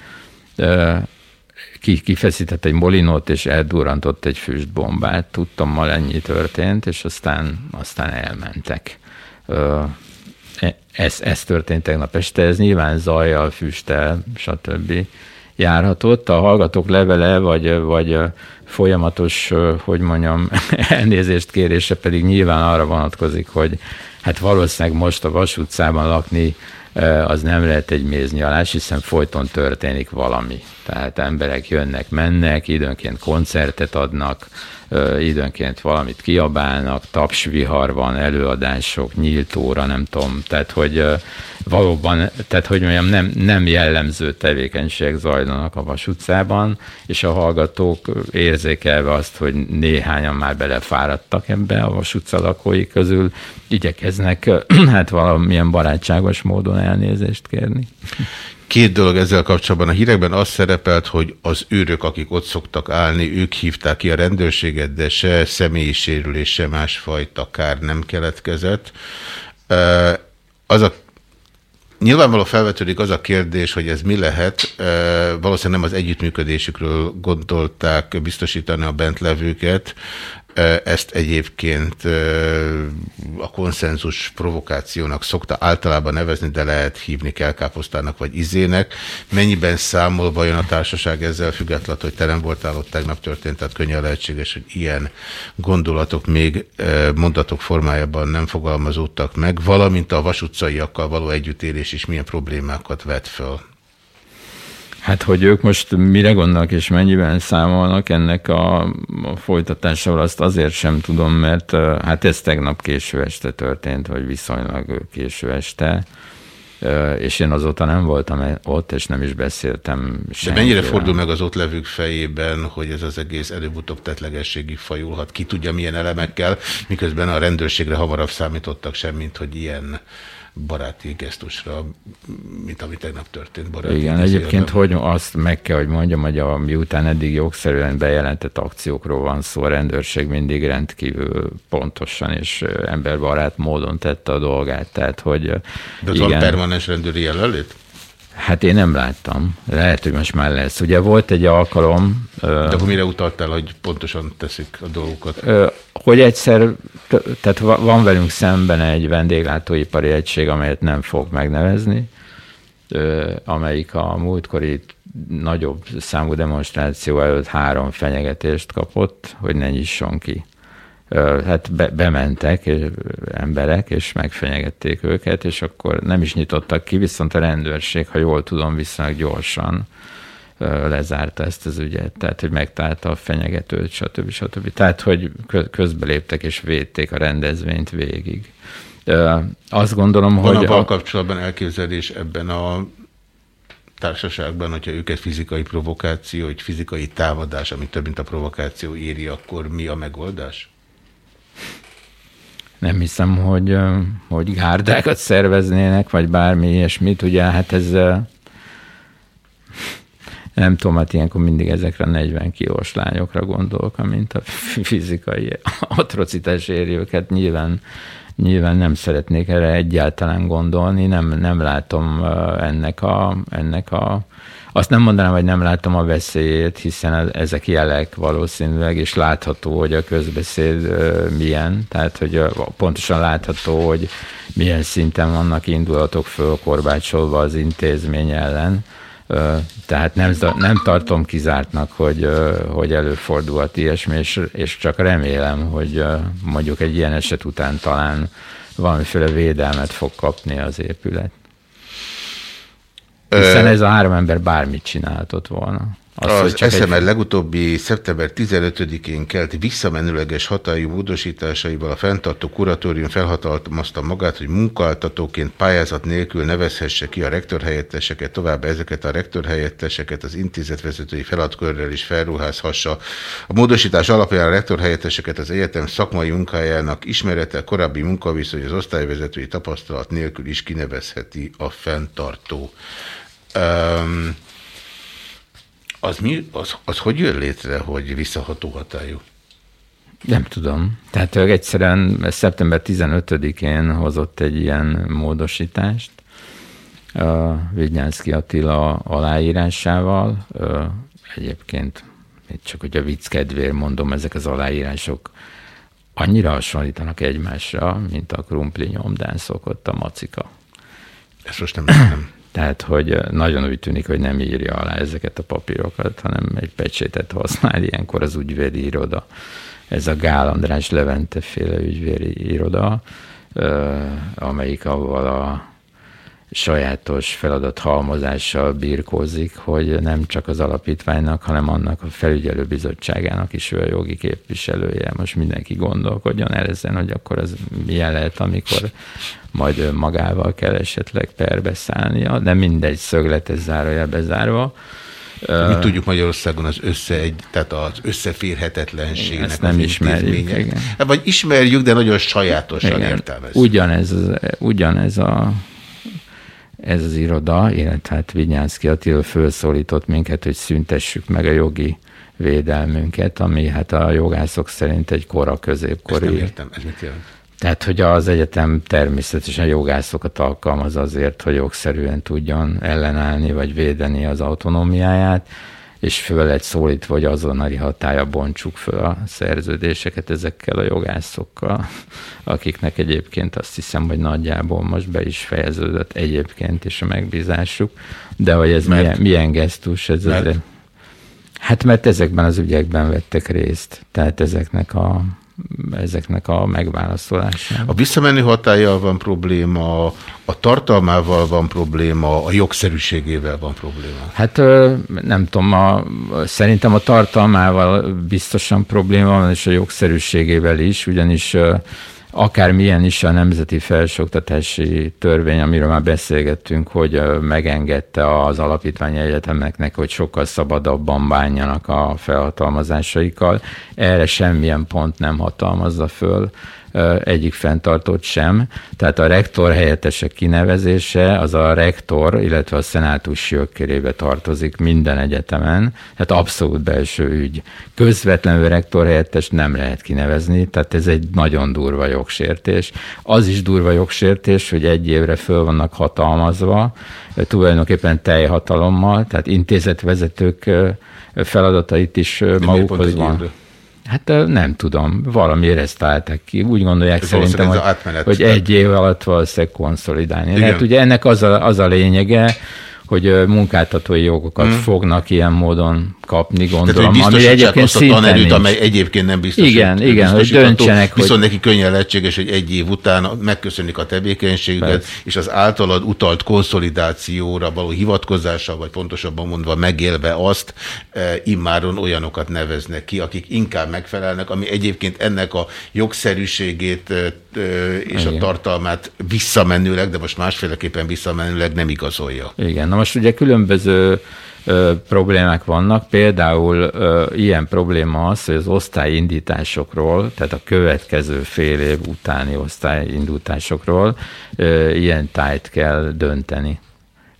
ki, kifeszített egy molinót, és eldurrantott egy füstbombát. Tudtam, mal ennyi történt, és aztán, aztán elmentek. E, ez, ez történt tegnap este, ez nyilván zajjal, füsttel, stb. járhatott. A hallgatók levele, vagy, vagy folyamatos, hogy mondjam, elnézést kérése pedig nyilván arra vonatkozik, hogy hát valószínűleg most a Vas utcában lakni az nem lehet egy méznyalás, hiszen folyton történik valami. Tehát emberek jönnek, mennek, időnként koncertet adnak, időnként valamit kiabálnak, tapsvihar van, előadások, nyílt óra, nem tudom, tehát hogy valóban, tehát hogy mondjam, nem, nem jellemző tevékenységek zajlanak a Vas utcában, és a hallgatók érzékelve azt, hogy néhányan már belefáradtak ebbe a Vas utca lakói közül, igyekeznek hát valamilyen barátságos módon elnézést kérni. Két dolog ezzel kapcsolatban. A hírekben az szerepelt, hogy az őrök, akik ott szoktak állni, ők hívták ki a rendőrséget, de se személyi sérülés, se másfajta kár nem keletkezett. Az a Nyilvánvaló felvetődik az a kérdés, hogy ez mi lehet. Valószínűleg nem az együttműködésükről gondolták biztosítani a bentlevőket, ezt egyébként a konszenzus provokációnak szokta általában nevezni, de lehet hívni kelkáposztának vagy izének. Mennyiben számol vajon a társaság ezzel függetlenül, hogy te nem voltál ott tegnap történt, tehát könnyen lehetséges, hogy ilyen gondolatok még mondatok formájában nem fogalmazódtak meg, valamint a vasutcaiakkal való együttélés is milyen problémákat vet föl. Hát, hogy ők most mire gondolnak és mennyiben számolnak ennek a, a folytatásával, azt azért sem tudom, mert hát ez tegnap késő este történt, vagy viszonylag késő este, és én azóta nem voltam e- ott, és nem is beszéltem De mennyire fordul meg az ott levők fejében, hogy ez az egész előbb-utóbb tetlegességig fajulhat? Ki tudja milyen elemekkel, miközben a rendőrségre hamarabb számítottak sem, mint hogy ilyen baráti gesztusra, mint ami tegnap történt. Baráti Igen, egyébként hogy azt meg kell, hogy mondjam, hogy a, miután eddig jogszerűen bejelentett akciókról van szó, a rendőrség mindig rendkívül pontosan és emberbarát módon tette a dolgát. Tehát, hogy De igen, van permanens rendőri jelenlét? Hát én nem láttam. Lehet, hogy most már lesz. Ugye volt egy alkalom... De akkor mire utaltál, hogy pontosan teszik a dolgokat? Hogy egyszer, tehát van velünk szemben egy vendéglátóipari egység, amelyet nem fog megnevezni, amelyik a múltkori nagyobb számú demonstráció előtt három fenyegetést kapott, hogy ne nyisson ki. Hát be, bementek emberek, és megfenyegették őket, és akkor nem is nyitottak ki, viszont a rendőrség, ha jól tudom, viszonylag gyorsan lezárta ezt az ügyet, tehát hogy megtalálta a fenyegetőt, stb. stb. Tehát, hogy kö- közbeléptek és védték a rendezvényt végig. Azt gondolom, Van hogy... a a- kapcsolatban elképzelés ebben a társaságban, hogyha őket fizikai provokáció, egy fizikai támadás, ami több, mint a provokáció éri, akkor mi a megoldás? Nem hiszem, hogy, hogy gárdákat szerveznének, vagy bármi ilyesmit. Ugye hát ez nem tudom, hát ilyenkor mindig ezekre a 40 kilós lányokra gondolok, amint a fizikai atrocitás éri őket. Nyilván, nyilván nem szeretnék erre egyáltalán gondolni, nem, nem látom ennek a, ennek a azt nem mondanám, hogy nem látom a veszélyét, hiszen ezek jelek valószínűleg, és látható, hogy a közbeszéd milyen, tehát hogy pontosan látható, hogy milyen szinten vannak indulatok fölkorbácsolva az intézmény ellen. Tehát nem, nem tartom kizártnak, hogy, hogy előfordulhat ilyesmi, és, és csak remélem, hogy mondjuk egy ilyen eset után talán valamiféle védelmet fog kapni az épület. Hiszen ez a három ember bármit csináltott volna. Az, az csak egy- legutóbbi szeptember 15-én kelt visszamenőleges hatályú módosításaival a fenntartó kuratórium felhatalmazta magát, hogy munkáltatóként pályázat nélkül nevezhesse ki a rektorhelyetteseket, továbbá ezeket a rektorhelyetteseket az intézetvezetői feladatkörrel is felruházhassa. A módosítás alapján a rektorhelyetteseket az egyetem szakmai munkájának ismerete, korábbi munkaviszony az osztályvezetői tapasztalat nélkül is kinevezheti a fenntartó. Um, az, mi, az, az hogy jön létre, hogy visszaható hatályú? Nem tudom. Tehát egyszerűen szeptember 15-én hozott egy ilyen módosítást, a Vignyánszki Attila aláírásával. Egyébként, csak hogy a vicc kedvéért mondom, ezek az aláírások annyira hasonlítanak egymásra, mint a krumpli nyomdán szokott a macika. Ezt most nem. Tehát, hogy nagyon úgy tűnik, hogy nem írja alá ezeket a papírokat, hanem egy pecsétet használ, ilyenkor az ügyvédi iroda. Ez a Gál András Levente féle ügyvédi iroda, amelyik avval a sajátos feladat halmozással birkózik, hogy nem csak az alapítványnak, hanem annak a felügyelőbizottságának is ő a jogi képviselője. Most mindenki gondolkodjon el ezen, hogy akkor az milyen lehet, amikor majd ő magával kell esetleg perbe szállnia, de mindegy szögletes zárója bezárva. Mit tudjuk Magyarországon az összeegy, tehát az összeférhetetlenségnek Ezt nem ismerjük, igen. Hát Vagy ismerjük, de nagyon sajátosan Igen. értelmezzük. Ugyanez, ugyanez a ez az iroda, illetve hát Vinyánszki Attila felszólított minket, hogy szüntessük meg a jogi védelmünket, ami hát a jogászok szerint egy kora Ezt középkori. nem értem, ez mit jelent? Tehát, hogy az egyetem természetesen jogászokat alkalmaz azért, hogy jogszerűen tudjon ellenállni vagy védeni az autonómiáját, és föl egy szólítva, hogy azonnali hatája bontsuk föl a szerződéseket ezekkel a jogászokkal, akiknek egyébként azt hiszem, hogy nagyjából most be is fejeződött egyébként is a megbízásuk, de hogy ez Mert- milyen, milyen gesztus, ez Mert? azért... Hát mert ezekben az ügyekben vettek részt, tehát ezeknek a, ezeknek a megválaszolásában. A visszamenő hatállyal van probléma, a tartalmával van probléma, a jogszerűségével van probléma. Hát nem tudom, a, szerintem a tartalmával biztosan probléma van, és a jogszerűségével is, ugyanis akármilyen is a Nemzeti Felsőoktatási Törvény, amiről már beszélgettünk, hogy megengedte az alapítványi egyetemeknek, hogy sokkal szabadabban bánjanak a felhatalmazásaikkal. Erre semmilyen pont nem hatalmazza föl egyik fenntartót sem. Tehát a rektor helyettesek kinevezése az a rektor, illetve a szenátus jogkörébe tartozik minden egyetemen, tehát abszolút belső ügy. Közvetlenül rektor helyettes nem lehet kinevezni, tehát ez egy nagyon durva jogsértés. Az is durva jogsértés, hogy egy évre föl vannak hatalmazva, tulajdonképpen teljhatalommal, tehát intézetvezetők feladatait is magukhoz van. évre? Hát nem tudom, valamiért ezt találták ki. Úgy gondolják Ez szerintem, hogy, hogy egy év alatt valószínűleg konszolidálni. Igen. Lehet ugye ennek az a, az a lényege, hogy munkáltatói jogokat Hmm. fognak ilyen módon kapni, Tehát, gondolom. hogy ami biztosítsák egyébként azt a tanerőt, amely egyébként nem biztos. Igen, igen, hogy döntsenek, Viszont hogy- neki könnyen lehetséges, hogy egy év után megköszönik a tevékenységüket, Persze. és az általad utalt konszolidációra való hivatkozással, vagy pontosabban mondva megélve azt, e, immáron olyanokat neveznek ki, akik inkább megfelelnek, ami egyébként ennek a jogszerűségét e, e, és a Igen. tartalmát visszamenőleg, de most másféleképpen visszamenőleg nem igazolja. Igen, na most ugye különböző ö, problémák vannak, például ö, ilyen probléma az, hogy az osztályindításokról, tehát a következő fél év utáni osztályindításokról ö, ilyen tájt kell dönteni.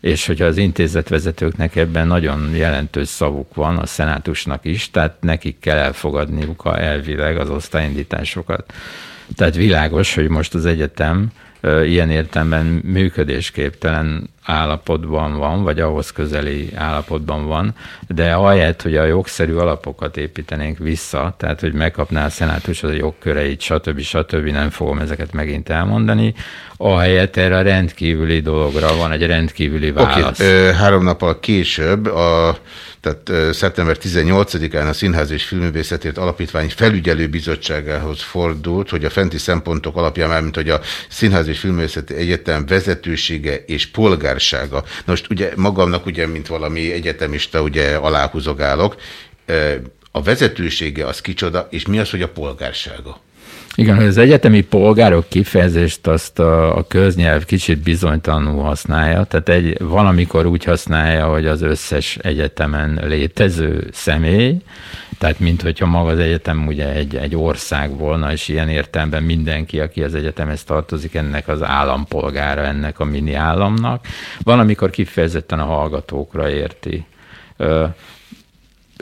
És hogyha az intézetvezetőknek ebben nagyon jelentős szavuk van, a szenátusnak is, tehát nekik kell elfogadniuk a, elvileg az osztályindításokat. Tehát világos, hogy most az egyetem ilyen értelemben működésképtelen állapotban van, vagy ahhoz közeli állapotban van, de ahelyett, hogy a jogszerű alapokat építenénk vissza, tehát hogy megkapná a szenátus az a jogköreit, stb. stb. nem fogom ezeket megint elmondani, ahelyett erre a rendkívüli dologra van egy rendkívüli válasz. Okay, három nappal később, a, tehát ö, szeptember 18-án a Színház és Filmművészetért Alapítvány felügyelőbizottságához fordult, hogy a fenti szempontok alapján, mármint hogy a Színház és Filmművészeti Egyetem vezetősége és Na most ugye magamnak, ugye, mint valami egyetemista, ugye aláhúzogálok, a vezetősége az kicsoda, és mi az, hogy a polgársága? Igen, hogy az egyetemi polgárok kifejezést azt a, a köznyelv kicsit bizonytalanul használja, tehát egy, valamikor úgy használja, hogy az összes egyetemen létező személy, tehát mint hogyha maga az egyetem ugye egy, egy ország volna, és ilyen értelemben mindenki, aki az egyetemhez tartozik, ennek az állampolgára, ennek a mini államnak. Valamikor kifejezetten a hallgatókra érti.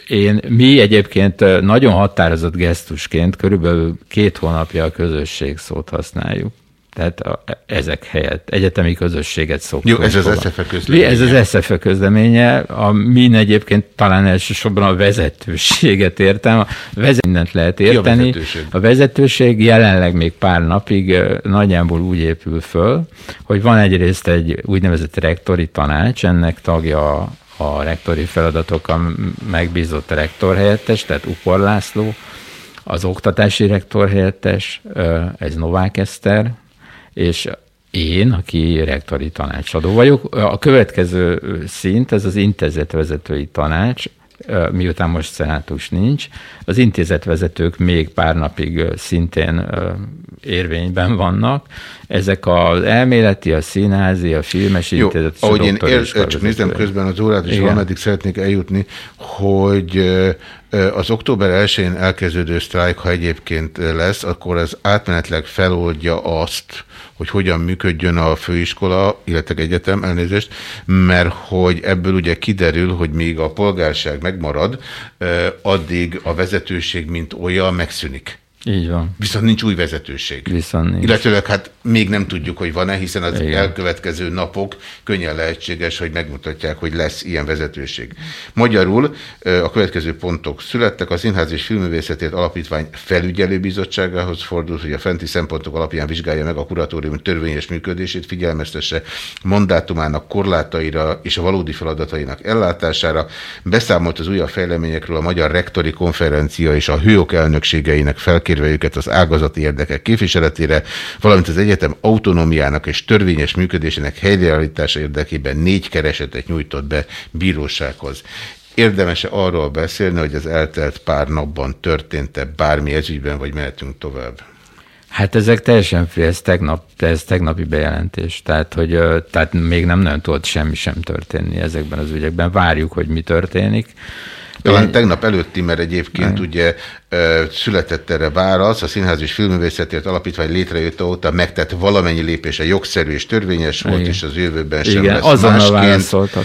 Én, mi egyébként nagyon határozott gesztusként körülbelül két hónapja a közösség szót használjuk. Tehát a, ezek helyett egyetemi közösséget szoktunk. Jó, ez az. SZFE közleménye. Ez az SZFE közleménye, a min egyébként talán elsősorban a vezetőséget értem. A vezet mindent lehet a érteni. vezetőség? A vezetőség jelenleg még pár napig nagyjából úgy épül föl, hogy van egyrészt egy úgynevezett rektori tanács, ennek tagja a- rektori feladatokkal megbízott rektor helyettes, tehát Upor László, az oktatási rektor helyettes, ö, ez Novák Eszter, és én, aki rektori tanácsadó vagyok. A következő szint, ez az intézetvezetői tanács, miután most szenátus nincs. Az intézetvezetők még pár napig szintén érvényben vannak. Ezek az elméleti, a színházi, a filmes Jó, intézet, a ahogy én ér, csak nézem közben az órát, és valameddig szeretnék eljutni, hogy az október 1-én elkezdődő sztrájk, ha egyébként lesz, akkor ez átmenetleg feloldja azt, hogy hogyan működjön a főiskola, illetve egyetem, elnézést, mert hogy ebből ugye kiderül, hogy még a polgárság megmarad, addig a vezetőség, mint olyan, megszűnik. Így van. Viszont nincs új vezetőség. Viszont nincs. Illetőleg hát még nem tudjuk, hogy van-e, hiszen az Igen. elkövetkező napok könnyen lehetséges, hogy megmutatják, hogy lesz ilyen vezetőség. Magyarul a következő pontok születtek. A Színház és Filmművészetért Alapítvány felügyelőbizottságához fordult, hogy a fenti szempontok alapján vizsgálja meg a kuratórium törvényes működését, figyelmeztesse mandátumának korlátaira és a valódi feladatainak ellátására. Beszámolt az újabb fejleményekről a Magyar Rektori Konferencia és a hőok elnökségeinek felkérve őket az ágazati érdekek képviseletére, valamint az egyetem autonómiának és törvényes működésének helyreállítása érdekében négy keresetet nyújtott be bírósághoz. Érdemes-e arról beszélni, hogy az eltelt pár napban történt-e bármi ezügyben, vagy mehetünk tovább? Hát ezek teljesen free, ez, tegnap, ez tegnapi bejelentés, tehát, hogy, tehát még nem nagyon tudott semmi sem történni ezekben az ügyekben. Várjuk, hogy mi történik. Talán tegnap előtti, mert egyébként ugye ö, született erre válasz, a Színház és Filmművészetért Alapítvány létrejött óta megtett valamennyi lépése jogszerű és törvényes volt, Igen. és az jövőben sem Igen, lesz azonnal válaszoltak.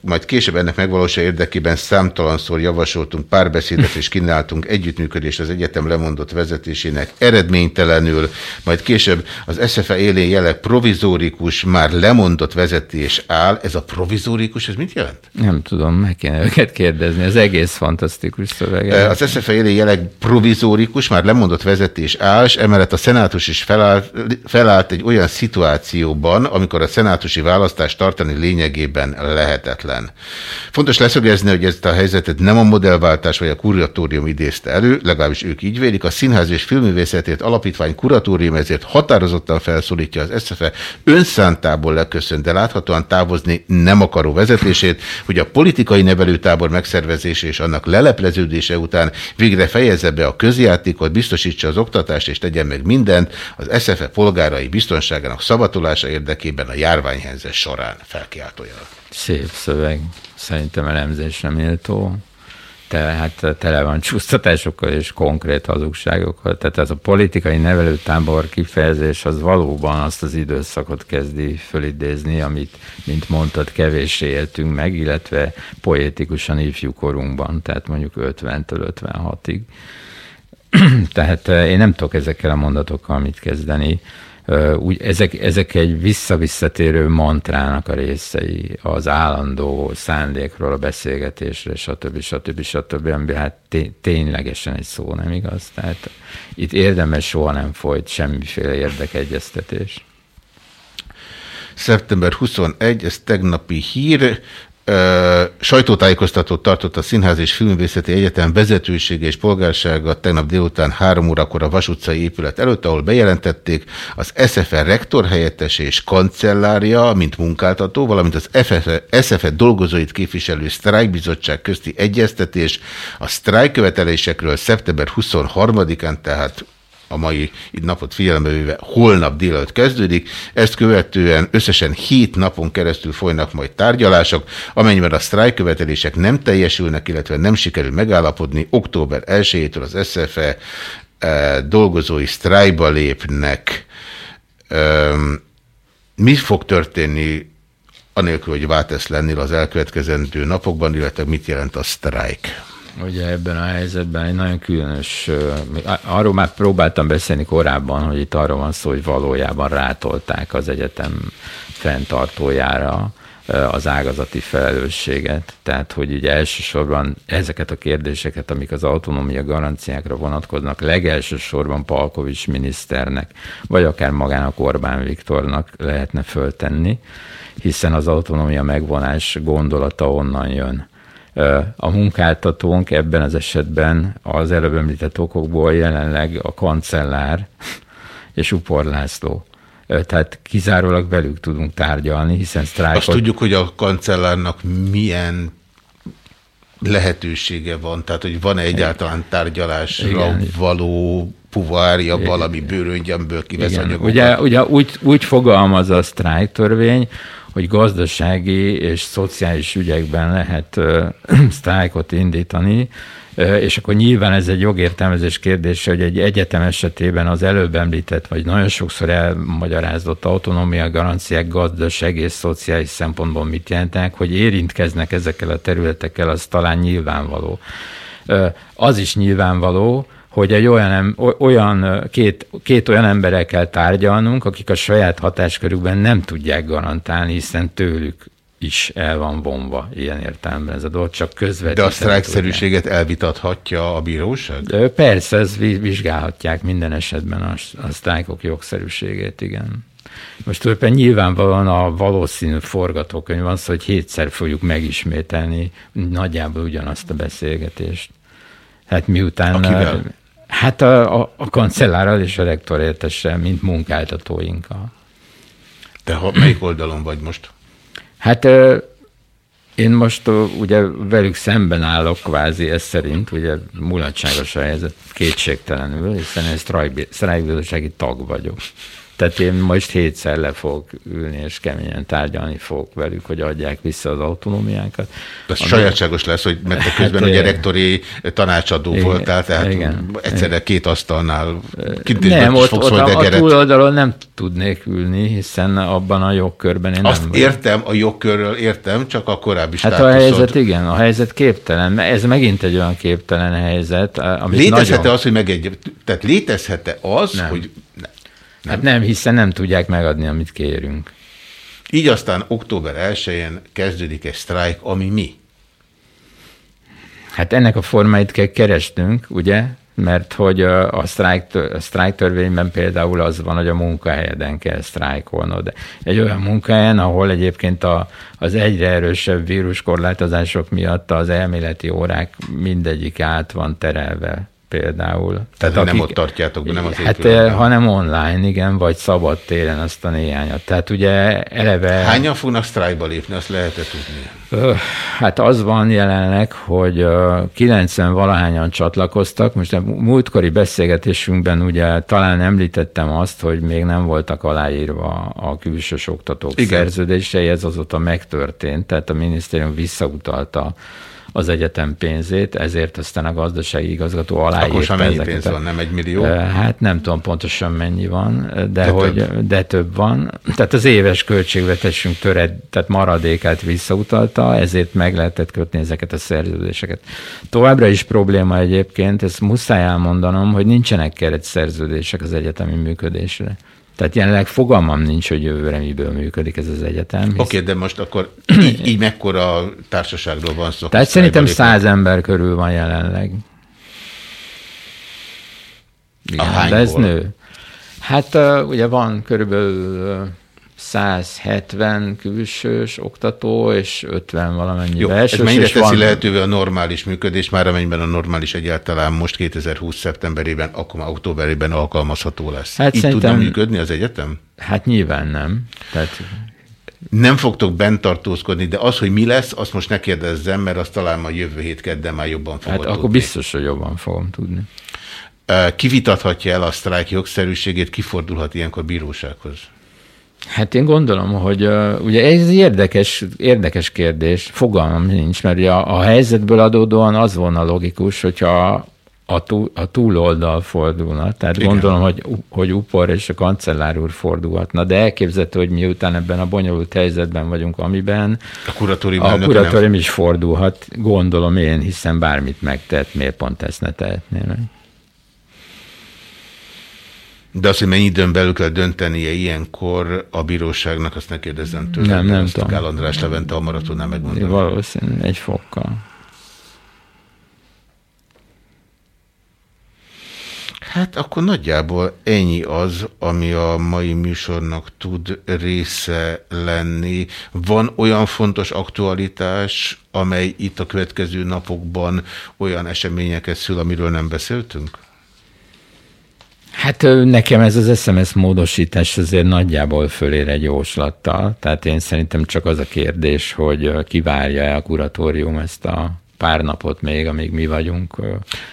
Majd később ennek megvalósa érdekében számtalanszor javasoltunk párbeszédet és kínáltunk együttműködést az egyetem lemondott vezetésének eredménytelenül, majd később az SFE élén jelleg provizórikus, már lemondott vezetés áll. Ez a provizórikus, ez mit jelent? Nem tudom, meg kéne őket kérdezni. Ez egész fantasztikus szöveg. Az SFE élén jelleg provizórikus, már lemondott vezetés áll, és emellett a szenátus is felállt, felállt egy olyan szituációban, amikor a szenátusi választást tartani lényegében lehetetlen. Fontos leszögezni, hogy ezt a helyzetet nem a modellváltás vagy a kuratórium idézte elő, legalábbis ők így vélik. A Színház és Filművészetért Alapítvány kuratórium ezért határozottan felszólítja az SZFE önszántából leköszönt, de láthatóan távozni nem akaró vezetését, hogy a politikai nevelőtábor megszervezése és annak lelepleződése után végre fejezze be a közjátékot, biztosítsa az oktatást és tegyen meg mindent az SZFE polgárai biztonságának szabatolása érdekében a járványhelyzet során felkiáltója. Szép szöveg, szerintem elemzésre méltó. Tehát tele van csúsztatásokkal és konkrét hazugságokkal. Tehát ez a politikai nevelőtábor kifejezés az valóban azt az időszakot kezdi fölidézni, amit, mint mondtad, kevéssé éltünk meg, illetve poétikusan ifjúkorunkban, tehát mondjuk 50-től 56-ig. tehát én nem tudok ezekkel a mondatokkal mit kezdeni úgy, ezek, ezek egy visszavisszatérő mantrának a részei, az állandó szándékról a beszélgetésre, stb. stb. stb. ami hát ténylegesen egy szó, nem igaz? Tehát itt érdemes soha nem folyt semmiféle érdekegyeztetés. Szeptember 21, ez tegnapi hír, sajtótájékoztatót tartott a Színház és Filmvészeti Egyetem vezetősége és polgársága tegnap délután három órakor a Vas utcai épület előtt, ahol bejelentették az SFE rektor helyettes és kancellárja, mint munkáltató, valamint az SFE, SFE dolgozóit képviselő sztrájkbizottság közti egyeztetés. A sztrájkkövetelésekről szeptember 23-án, tehát a mai napot figyelembe holnap délelőtt kezdődik, ezt követően összesen hét napon keresztül folynak majd tárgyalások, amennyiben a sztrájkövetelések nem teljesülnek, illetve nem sikerül megállapodni, október 1-től az SZFE e, dolgozói sztrájba lépnek. Mi fog történni anélkül, hogy váltesz lennél az elkövetkezendő napokban, illetve mit jelent a sztrájk? Ugye ebben a helyzetben egy nagyon különös, arról már próbáltam beszélni korábban, hogy itt arról van szó, hogy valójában rátolták az egyetem fenntartójára az ágazati felelősséget. Tehát, hogy ugye elsősorban ezeket a kérdéseket, amik az autonómia garanciákra vonatkoznak, legelsősorban Palkovics miniszternek, vagy akár magának Orbán Viktornak lehetne föltenni, hiszen az autonómia megvonás gondolata onnan jön a munkáltatónk ebben az esetben az előbb említett okokból jelenleg a kancellár és Upor László. Tehát kizárólag velük tudunk tárgyalni, hiszen sztrájkot... Azt tudjuk, hogy a kancellárnak milyen lehetősége van, tehát hogy van-e egyáltalán tárgyalásra Igen. való puvárja, Igen. valami bőröngyemből kivesz anyagokat? Ugye, ugye úgy, úgy fogalmaz a sztrájktörvény, hogy gazdasági és szociális ügyekben lehet sztrájkot indítani, és akkor nyilván ez egy jogértelmezés kérdése, hogy egy egyetem esetében az előbb említett, vagy nagyon sokszor elmagyarázott autonómia garanciák gazdasági és szociális szempontból mit jelentenek, hogy érintkeznek ezekkel a területekkel, az talán nyilvánvaló. Az is nyilvánvaló, hogy egy olyan, olyan két, két olyan emberrel kell tárgyalnunk, akik a saját hatáskörükben nem tudják garantálni, hiszen tőlük is el van vonva ilyen értelemben ez a dolog, csak közvetlenül. De a sztrájkszerűséget elvitathatja a bíróság? De persze, ezt vizsgálhatják minden esetben a, a sztrájkok jogszerűségét, igen. Most tulajdonképpen nyilvánvalóan a valószínű forgatókönyv van szó, hogy hétszer fogjuk megismételni nagyjából ugyanazt a beszélgetést. Hát miután... Akivel? Hát a, a, a kancellárral és a rektor értesse, mint munkáltatóinkkal. Te ha, melyik oldalon vagy most? Hát én most ugye velük szemben állok kvázi ez szerint, ugye mulatságos a helyzet kétségtelenül, hiszen én sztrájkbizottsági tag vagyok. Tehát én most hétszer le fogok ülni, és keményen tárgyalni fogok velük, hogy adják vissza az autonómiánkat. Ez Ami... sajátságos lesz, hogy mert te közben hát, ugye rektori tanácsadó igen, voltál, tehát igen, egyszerre igen. két asztalnál nem, ott, ott a, a túloldalon nem tudnék ülni, hiszen abban a jogkörben én Azt nem értem, a jogkörről értem, csak a korábbi Hát státuszod. a helyzet igen, a helyzet képtelen. Ez megint egy olyan képtelen helyzet, amit Létezhet-e nagyon... az, hogy megegy... Tehát létezhet-e az, nem. hogy... Nem. Nem. Hát nem, hiszen nem tudják megadni, amit kérünk. Így aztán október 1-én kezdődik egy sztrájk, ami mi? Hát ennek a formáit kell keresnünk, ugye? Mert hogy a sztrájk törvényben például az van, hogy a munkahelyeden kell sztrájkolnod. Egy olyan munkahelyen, ahol egyébként a, az egyre erősebb víruskorlátozások miatt az elméleti órák mindegyik át van terelve például. Tehát, akik, nem ott tartjátok be, nem az Hát épületben. hanem online, igen, vagy szabad téren azt a néhányat. Tehát ugye eleve... Hányan fognak sztrájba lépni, azt lehet -e tudni? Hát az van jelenleg, hogy 90 valahányan csatlakoztak. Most a múltkori beszélgetésünkben ugye talán említettem azt, hogy még nem voltak aláírva a külsős oktatók igen. szerződései, ez azóta megtörtént, tehát a minisztérium visszautalta az egyetem pénzét, ezért aztán a gazdasági igazgató aláírta Akkor sem mennyi pénz van, nem egy millió? Hát nem tudom pontosan mennyi van, de, de, hogy, több. de több van. Tehát az éves költségvetésünk töred, tehát maradékát visszautalta, ezért meg lehetett kötni ezeket a szerződéseket. Továbbra is probléma egyébként, ezt muszáj elmondanom, hogy nincsenek keret szerződések az egyetemi működésre. Tehát jelenleg fogalmam nincs, hogy jövőre miből működik ez az egyetem. Hisz... Oké, okay, de most akkor így, így mekkora társaságról van szó? Tehát szerintem száz ember körül van jelenleg. Igen, de ez nő. Hát uh, ugye van körülbelül 170 külsős oktató, és 50 valamennyi Jó, belsős. Ez mennyire teszi van... lehetővé a normális működés, már amennyiben a normális egyáltalán most 2020 szeptemberében, akkor már októberében alkalmazható lesz. Hát Itt szerintem... tudna működni az egyetem? Hát nyilván nem. Tehát nem fogtok bent tartózkodni, de az, hogy mi lesz, azt most ne kérdezzem, mert azt talán a jövő hét kedden már jobban fogom Hát tudni. akkor biztos, hogy jobban fogom tudni. Kivitathatja el a sztrájk jogszerűségét, kifordulhat ilyenkor bírósághoz? Hát én gondolom, hogy uh, ugye ez egy érdekes, érdekes kérdés, fogalmam nincs, mert a, a helyzetből adódóan az volna logikus, hogyha a, túl, a túloldal fordulna. Tehát Igen. gondolom, hogy, hogy Upor és a kancellár úr fordulhatna, de elképzelhető, hogy miután ebben a bonyolult helyzetben vagyunk, amiben a kuratórium, a kuratórium is fordulhat, gondolom én, hiszen bármit megtett, miért pont ezt ne tehetné meg. De azt, hogy mennyi időn belül kell döntenie ilyenkor a bíróságnak, azt ne kérdezzem tőle. Nem, nem tudom. Kál András Levente a maratonnál megmondani. Valószínűleg egy fokkal. Hát akkor nagyjából ennyi az, ami a mai műsornak tud része lenni. Van olyan fontos aktualitás, amely itt a következő napokban olyan eseményeket szül, amiről nem beszéltünk? Hát nekem ez az SMS módosítás azért nagyjából fölér egy jóslattal, tehát én szerintem csak az a kérdés, hogy kivárja-e a kuratórium ezt a pár napot még, amíg mi vagyunk.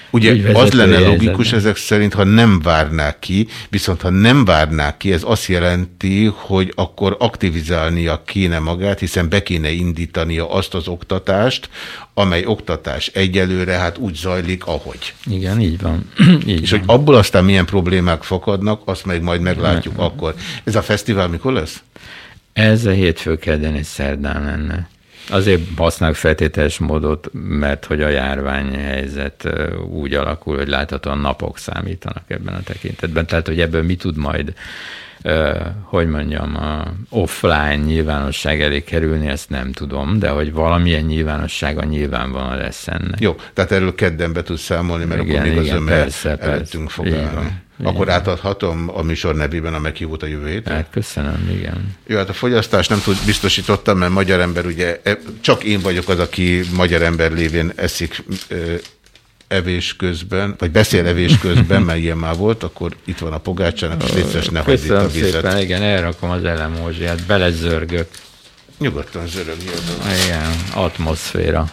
Ugye az lenne logikus ezek szerint, ha nem várnák ki, viszont ha nem várnák ki, ez azt jelenti, hogy akkor aktivizálnia kéne magát, hiszen be kéne indítania azt az oktatást, amely oktatás egyelőre hát úgy zajlik, ahogy. Igen, így van. így És van. hogy abból aztán milyen problémák fakadnak, azt meg majd meglátjuk ne. akkor. Ez a fesztivál mikor lesz? Ez a hétfő kedden és szerdán lenne. Azért használok feltételes módot, mert hogy a járványhelyzet úgy alakul, hogy láthatóan napok számítanak ebben a tekintetben. Tehát, hogy ebből mi tud majd hogy mondjam, a offline nyilvánosság elé kerülni, ezt nem tudom, de hogy valamilyen nyilvánossága nyilvánvalóan lesz ennek. Jó, tehát erről kedden be tudsz számolni, mert igen, akkor még igen, az persze, előttünk fog állni. Akkor átadhatom a műsor nevében a meghívót a jövő héten? Hát köszönöm, igen. Jó, hát a fogyasztást nem tud biztosítottam, mert magyar ember ugye, e, csak én vagyok az, aki magyar ember lévén eszik evés közben, vagy beszél evés közben, mert ilyen már volt, akkor itt van a pogácsának, és létszeres ne hagyd itt a vizet. Szépen, igen, elrakom az elemózsiát, belezörgök. Nyugodtan zörögjél. Igen, atmoszféra.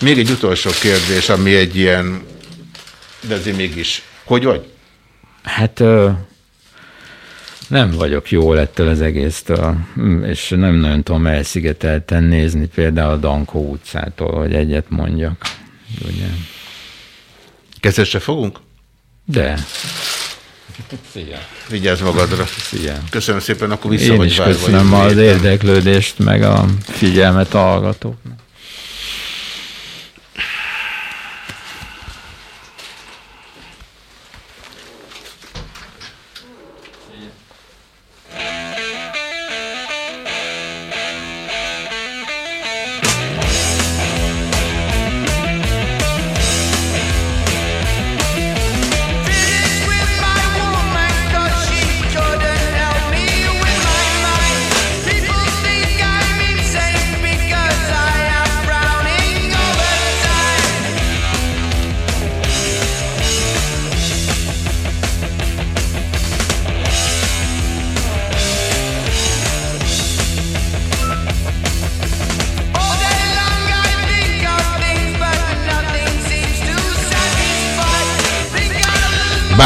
Még egy utolsó kérdés, ami egy ilyen, de azért mégis, hogy vagy? Hát Nem vagyok jól ettől az egésztől, Mm, és nem nagyon tudom elszigetelten nézni például a Dankó utcától, hogy egyet mondjak. Ugye? Kezdesre fogunk? De. Szia. Vigyázz magadra. Szia. Köszönöm szépen, akkor vissza Én vagy is köszönöm az érdeklődést, meg a figyelmet a hallgatóknak.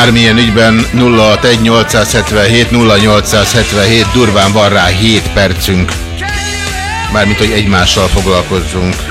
Bármilyen ügyben 061 877 0877 durván van rá 7 percünk. Mármint, hogy egymással foglalkozzunk.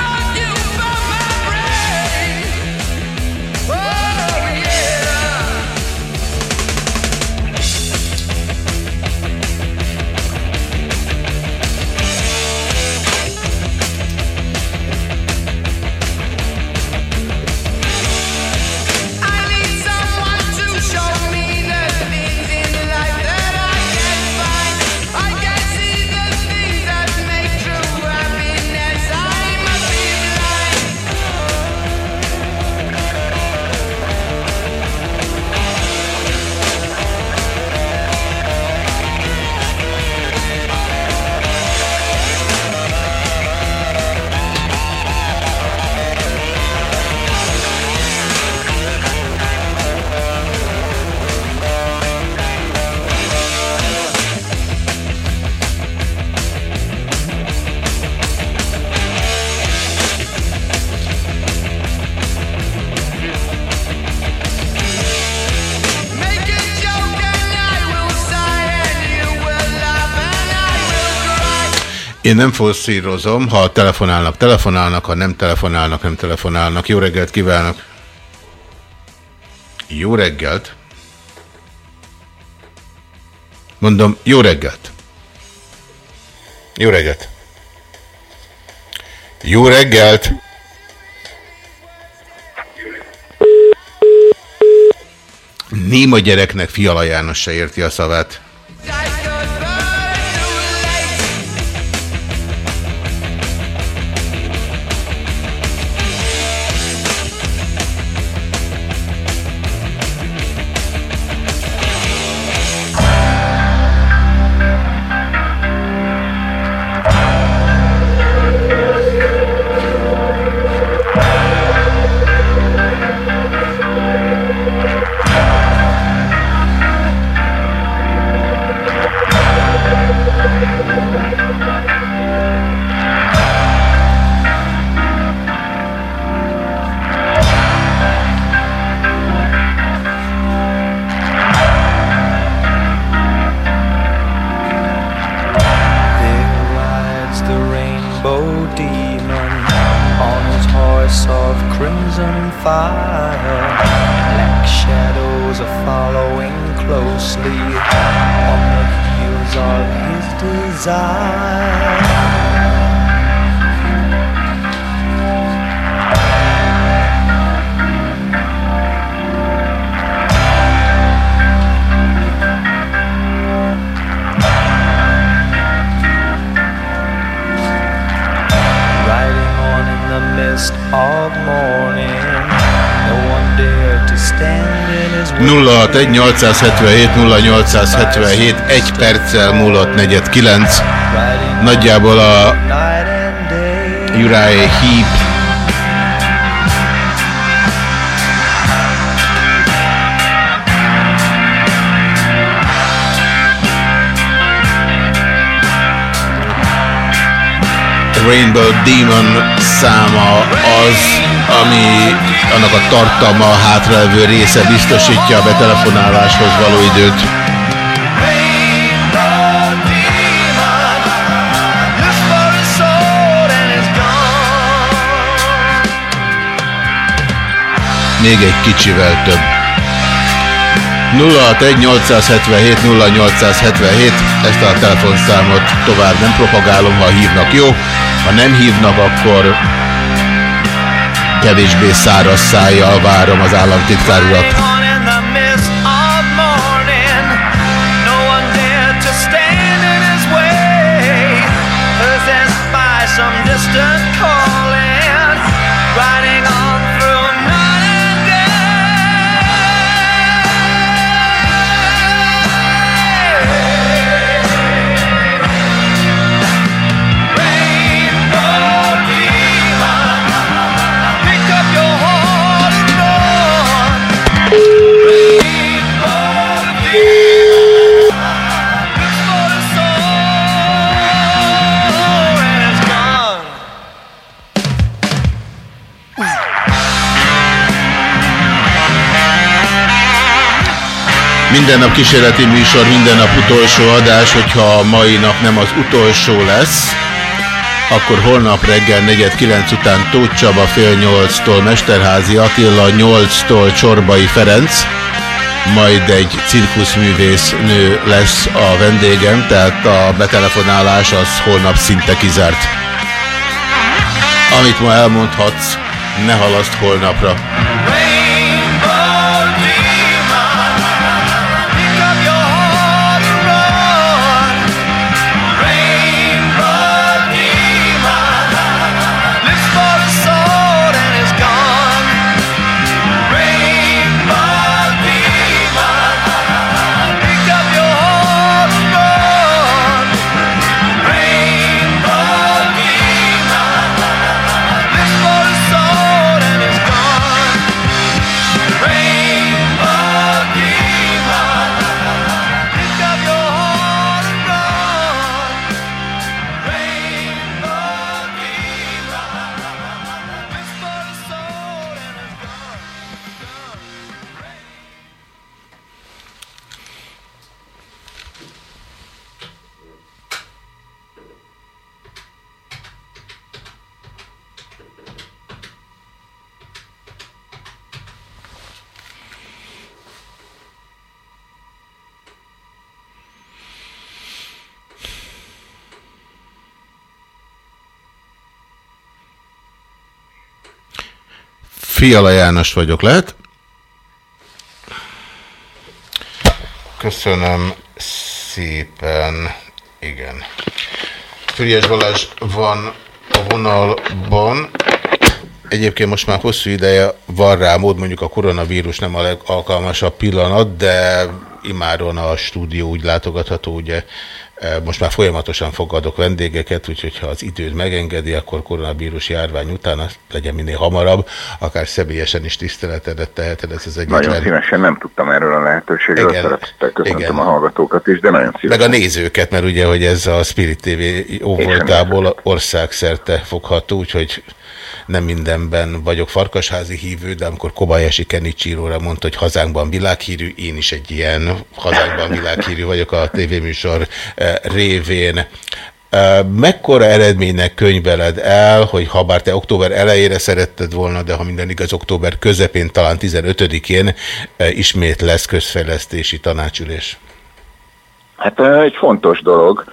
Én nem forszírozom, ha telefonálnak, telefonálnak, ha nem telefonálnak, nem telefonálnak. Jó reggelt kívánok! Jó reggelt! Mondom, jó reggelt! Jó reggelt! Jó reggelt! Néma gyereknek Fiala János se érti a szavát. 061-877-0877, egy perccel múlott negyed kilenc. Nagyjából a Uriah Heep Rainbow Demon száma az, ami annak a tartalma a hátralévő része biztosítja a betelefonáláshoz való időt. Még egy kicsivel több. 061877 0877 ezt a telefonszámot tovább nem propagálom, ha hívnak, jó? Ha nem hívnak, akkor kevésbé száraz szájjal várom az államtitkár urat. Minden nap kísérleti műsor, minden nap utolsó adás, hogyha a mai nap nem az utolsó lesz, akkor holnap reggel 4-9 után Tóth Csaba fél 8-tól Mesterházi Attila, 8-tól Csorbai Ferenc, majd egy cirkuszművész nő lesz a vendégem, tehát a betelefonálás az holnap szinte kizárt. Amit ma elmondhatsz, ne halaszt holnapra. Fiala János vagyok, lehet? Köszönöm szépen. Igen. Frigyes Balázs van a vonalban. Egyébként most már hosszú ideje van rá mód, mondjuk a koronavírus nem a legalkalmasabb pillanat, de imáron a stúdió úgy látogatható, ugye most már folyamatosan fogadok vendégeket, úgyhogy ha az időt megengedi, akkor koronavírus járvány után az legyen minél hamarabb, akár személyesen is tiszteletedet teheted, ez az egyetlen. Nagyon szívesen nem tudtam erről a lehetőségről, Igen. szeretettel köszöntöm Igen. a hallgatókat is, de nagyon Meg szívesen. a nézőket, mert ugye, hogy ez a Spirit TV jó És a voltából országszerte fogható, úgyhogy nem mindenben vagyok farkasházi hívő, de amikor Kobayashi Kenichiro-ra mondta, hogy hazánkban világhírű, én is egy ilyen hazánkban világhírű vagyok a tévéműsor eh, révén. Eh, Mekkora eredménynek könyveled el, hogy ha bár te október elejére szeretted volna, de ha minden igaz, október közepén, talán 15-én eh, ismét lesz közfejlesztési tanácsülés? Hát egy fontos dolog,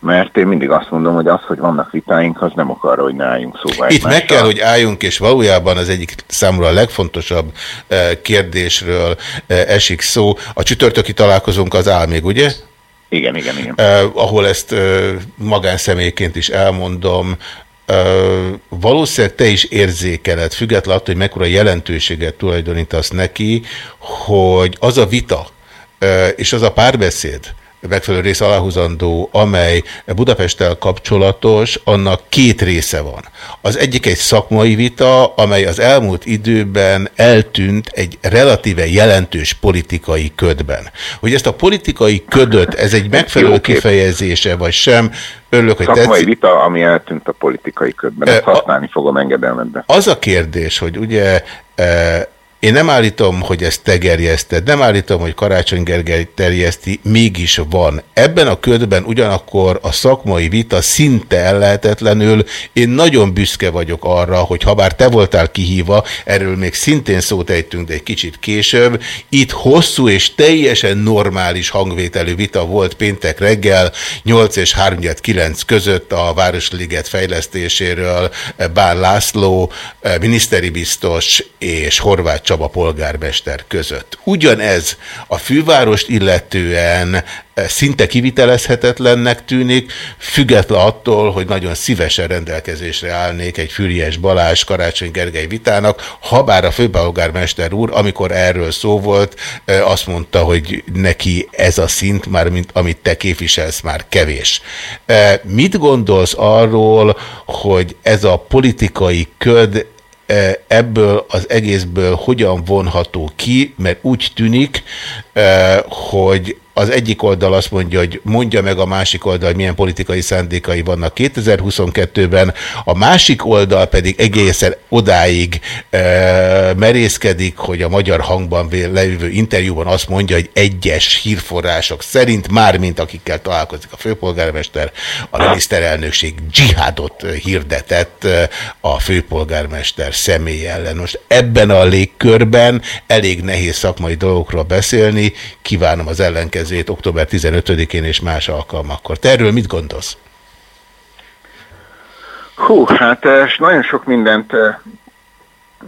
mert én mindig azt mondom, hogy az, hogy vannak vitáink, az nem ok arra, hogy ne álljunk szóba Itt meg kell, hogy álljunk, és valójában az egyik számomra a legfontosabb eh, kérdésről eh, esik szó. A csütörtöki találkozónk az áll még, ugye? Igen, igen, igen. Eh, ahol ezt eh, magánszemélyként is elmondom, eh, valószínűleg te is érzékeled, függetlenül attól, hogy mekkora jelentőséget tulajdonítasz neki, hogy az a vita és az a párbeszéd, megfelelő rész aláhúzandó, amely Budapesttel kapcsolatos, annak két része van. Az egyik egy szakmai vita, amely az elmúlt időben eltűnt egy relatíve jelentős politikai ködben. Hogy ezt a politikai ködöt, ez egy megfelelő Jó kifejezése, vagy sem, örülök, hogy Szakmai tetszik. vita, ami eltűnt a politikai ködben. Ezt Ö, a- használni fogom engedelmedbe. Az a kérdés, hogy ugye e, Én nem állítom, hogy ezt te gerjeszted, nem állítom, hogy Karácsony Gergely terjeszti, mégis van. Ebben a ködben ugyanakkor a szakmai vita szinte ellehetetlenül. Én nagyon büszke vagyok arra, hogy ha bár te voltál kihívva, erről még szintén szót ejtünk, de egy kicsit később, itt hosszú és teljesen normális hangvételű vita volt péntek reggel, 8 és 9 között a Városliget fejlesztéséről Bán László, miniszteri biztos és Horváth Csaba polgármester között. Ugyanez a fővárost illetően eh, szinte kivitelezhetetlennek tűnik, független attól, hogy nagyon szívesen rendelkezésre állnék egy Füriás Balázs Karácsony Gergely vitának, ha bár a főpolgármester úr, amikor erről szó volt, eh, azt mondta, hogy neki ez a szint, már mint amit te képviselsz, már kevés. Eh, mit gondolsz arról, hogy ez a politikai köd E, ebből az egészből hogyan vonható ki, mert úgy tűnik, e, hogy az egyik oldal azt mondja, hogy mondja meg a másik oldal, hogy milyen politikai szándékai vannak 2022-ben, a másik oldal pedig egészen odáig e, merészkedik, hogy a magyar hangban lejövő interjúban azt mondja, hogy egyes hírforrások szerint, mármint akikkel találkozik a főpolgármester, a miniszterelnökség dzsihádot hirdetett a főpolgármester személy ellen. Most ebben a légkörben elég nehéz szakmai dolgokról beszélni, kívánom az ellenkező ellenkezőjét október 15-én és más alkalmakkor. Te erről mit gondolsz? Hú, hát eh, nagyon sok mindent eh,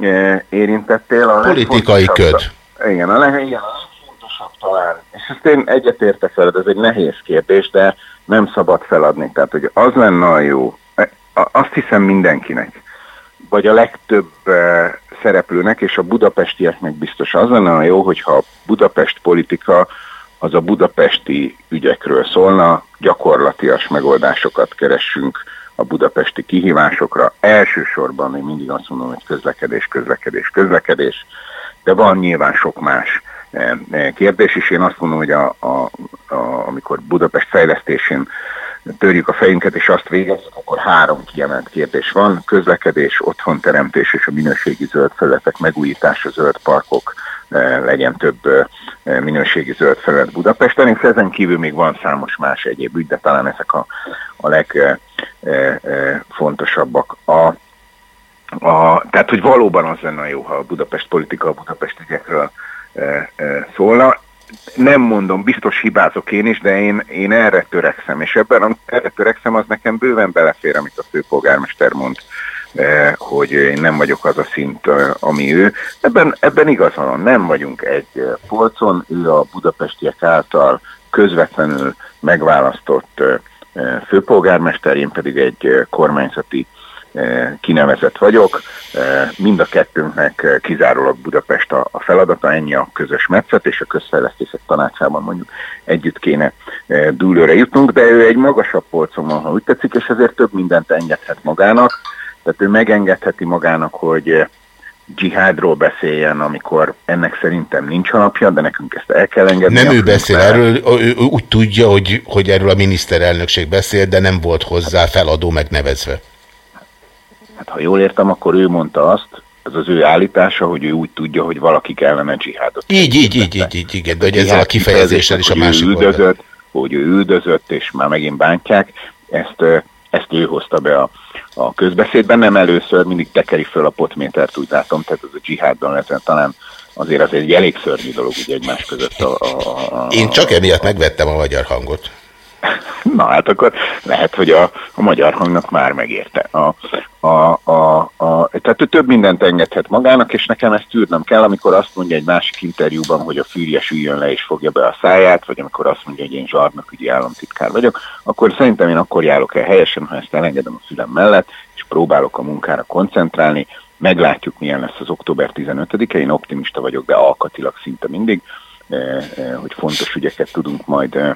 eh, érintettél. A Politikai köd. Igen, a, leg, igen, a legfontosabb talán. És ezt én egyetértek veled, ez egy nehéz kérdés, de nem szabad feladni. Tehát, hogy az lenne a jó, azt hiszem mindenkinek, vagy a legtöbb szereplőnek, és a budapestieknek biztos az lenne a jó, hogyha a Budapest politika az a budapesti ügyekről szólna, gyakorlatias megoldásokat keressünk a budapesti kihívásokra. Elsősorban még mindig azt mondom, hogy közlekedés, közlekedés, közlekedés, de van nyilván sok más eh, eh, kérdés is. Én azt mondom, hogy a, a, a, amikor Budapest fejlesztésén törjük a fejünket, és azt végezzük, akkor három kiemelt kérdés van. Közlekedés, otthonteremtés és a minőségi zöld felületek megújítása, zöld parkok, legyen több minőségi zöld felület Budapesten, és ezen kívül még van számos más egyéb ügy, de talán ezek a, a legfontosabbak. A, a, tehát, hogy valóban az lenne jó, ha a Budapest politika a Budapest ügyekről szólna. Nem mondom, biztos hibázok én is, de én, én erre törekszem, és ebben, erre törekszem, az nekem bőven belefér, amit a főpolgármester mond Eh, hogy én nem vagyok az a szint, eh, ami ő. Ebben, ebben igaza van, nem vagyunk egy eh, polcon, ő a budapestiek által közvetlenül megválasztott főpolgármester, én pedig egy kormányzati kinevezett vagyok. Mind a kettőnknek kizárólag Budapest a feladata, ennyi a közös metszet, és a közfejlesztések tanácsában mondjuk együtt kéne dúlőre jutnunk, de ő egy magasabb polcon van, ha úgy tetszik, és ezért több mindent engedhet magának tehát ő megengedheti magának, hogy eh, dzsihádról beszéljen, amikor ennek szerintem nincs alapja, de nekünk ezt el kell engedni. Nem ő beszél fel. erről, ő úgy tudja, hogy, hogy erről a miniszterelnökség beszél, de nem volt hozzá feladó megnevezve. Hát ha jól értem, akkor ő mondta azt, ez az ő állítása, hogy ő úgy tudja, hogy valaki kellene dzsihádot. Így, így, így, így, így, igen, de hogy ezzel a kifejezéssel is a másik üldözött, hogy ő üldözött, és már megint bántják, ezt, eh, ezt ő hozta be a a közbeszédben, nem először mindig tekeri föl a potmétert, úgy látom, tehát ez a dzsihádban lehet, talán azért az egy elég szörnyű dolog ugye egymás között. A, a, a, Én csak emiatt megvettem a magyar hangot. Na hát akkor lehet, hogy a, a magyar hangnak már megérte. A, a, a, a, tehát ő több mindent engedhet magának, és nekem ezt tűrnem kell, amikor azt mondja egy másik interjúban, hogy a fűrjes üljön le és fogja be a száját, vagy amikor azt mondja, hogy én zsarnokügyi államtitkár vagyok, akkor szerintem én akkor járok el helyesen, ha ezt elengedem a fülem mellett, és próbálok a munkára koncentrálni, meglátjuk, milyen lesz az október 15-e, én optimista vagyok, de alkatilag szinte mindig, eh, eh, hogy fontos ügyeket tudunk majd eh,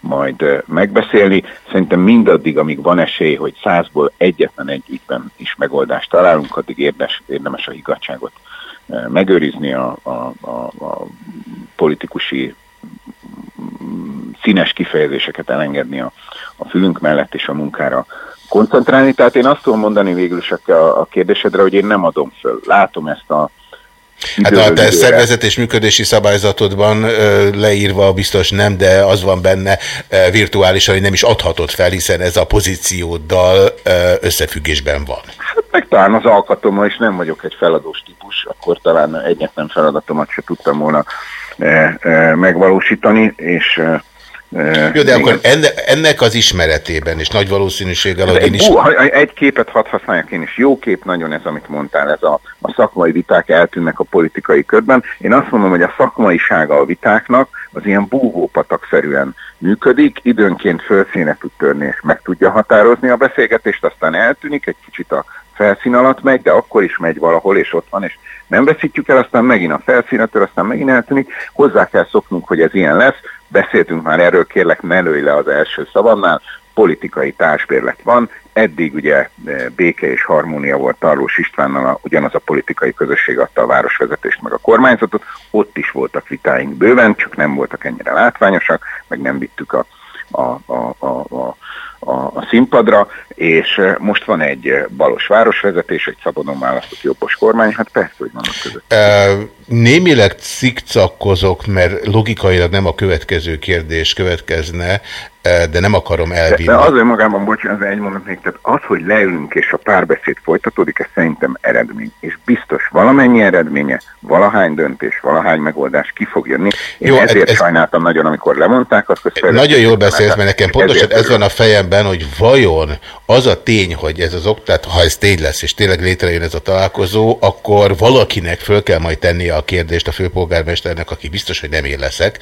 majd megbeszélni. Szerintem mindaddig, amíg van esély, hogy százból egyetlen egy ügyben is megoldást találunk, addig érdemes, érdemes a higgadságot megőrizni, a, a, a, a politikusi színes kifejezéseket elengedni a, a fülünk mellett és a munkára koncentrálni. Tehát én azt tudom mondani végül is a, a kérdésedre, hogy én nem adom föl. Látom ezt a Hát a te szervezet és működési szabályzatodban leírva biztos nem, de az van benne ö, virtuálisan, hogy nem is adhatod fel, hiszen ez a pozícióddal összefüggésben van. meg talán az alkatommal is nem vagyok egy feladós típus, akkor talán egyetlen feladatomat se tudtam volna megvalósítani, és Jó, de akkor enne, ennek az ismeretében, és nagy valószínűséggel, hogy én is... bú, egy képet hadd használjak én is. Jó kép nagyon ez, amit mondtál, ez a, a szakmai viták eltűnnek a politikai körben. Én azt mondom, hogy a szakmaisága a vitáknak az ilyen búvópatakszerűen működik, időnként fölszíne tud törni és meg tudja határozni a beszélgetést, aztán eltűnik, egy kicsit a felszín alatt megy, de akkor is megy valahol, és ott van, és nem veszítjük el, aztán megint a felszínetől, aztán megint eltűnik. Hozzá kell szoknunk, hogy ez ilyen lesz. Beszéltünk már erről, kérlek, ne lőj le az első szavamnál. Politikai társbérlet van. Eddig ugye e, béke és harmónia volt Tarlós Istvánnal, a- ugyanaz a politikai közösség adta a városvezetést meg a kormányzatot. Ott is voltak vitáink bőven, csak nem voltak ennyire látványosak, meg nem vittük a, a, a, a, a, a, színpadra, és eh, most van egy eh, balos városvezetés, egy szabadon választott jobbos kormány, hát persze, hogy vannak között. Ö, Némileg cikcakkozok, mert logikailag nem a következő kérdés következne, de nem akarom De, elvinni. de az önmagában, bocsánat, az egy mondat még, tehát az, hogy leülünk és a párbeszéd folytatódik, ez szerintem eredmény. És biztos valamennyi eredménye, valahány döntés, valahány megoldás ki fog jönni. Én Jó, ez- ezért ez- sajnáltam nagyon, amikor lemondták azt, hogy Nagyon jól beszélsz, mert nekem pontosan ez van a fejemben, hogy vajon az a tény, hogy ez az oktát, ha ez tény lesz, és tényleg létrejön ez a találkozó, akkor valakinek föl kell majd tennie a kérdést a főpolgármesternek, aki biztos, hogy nem én leszek,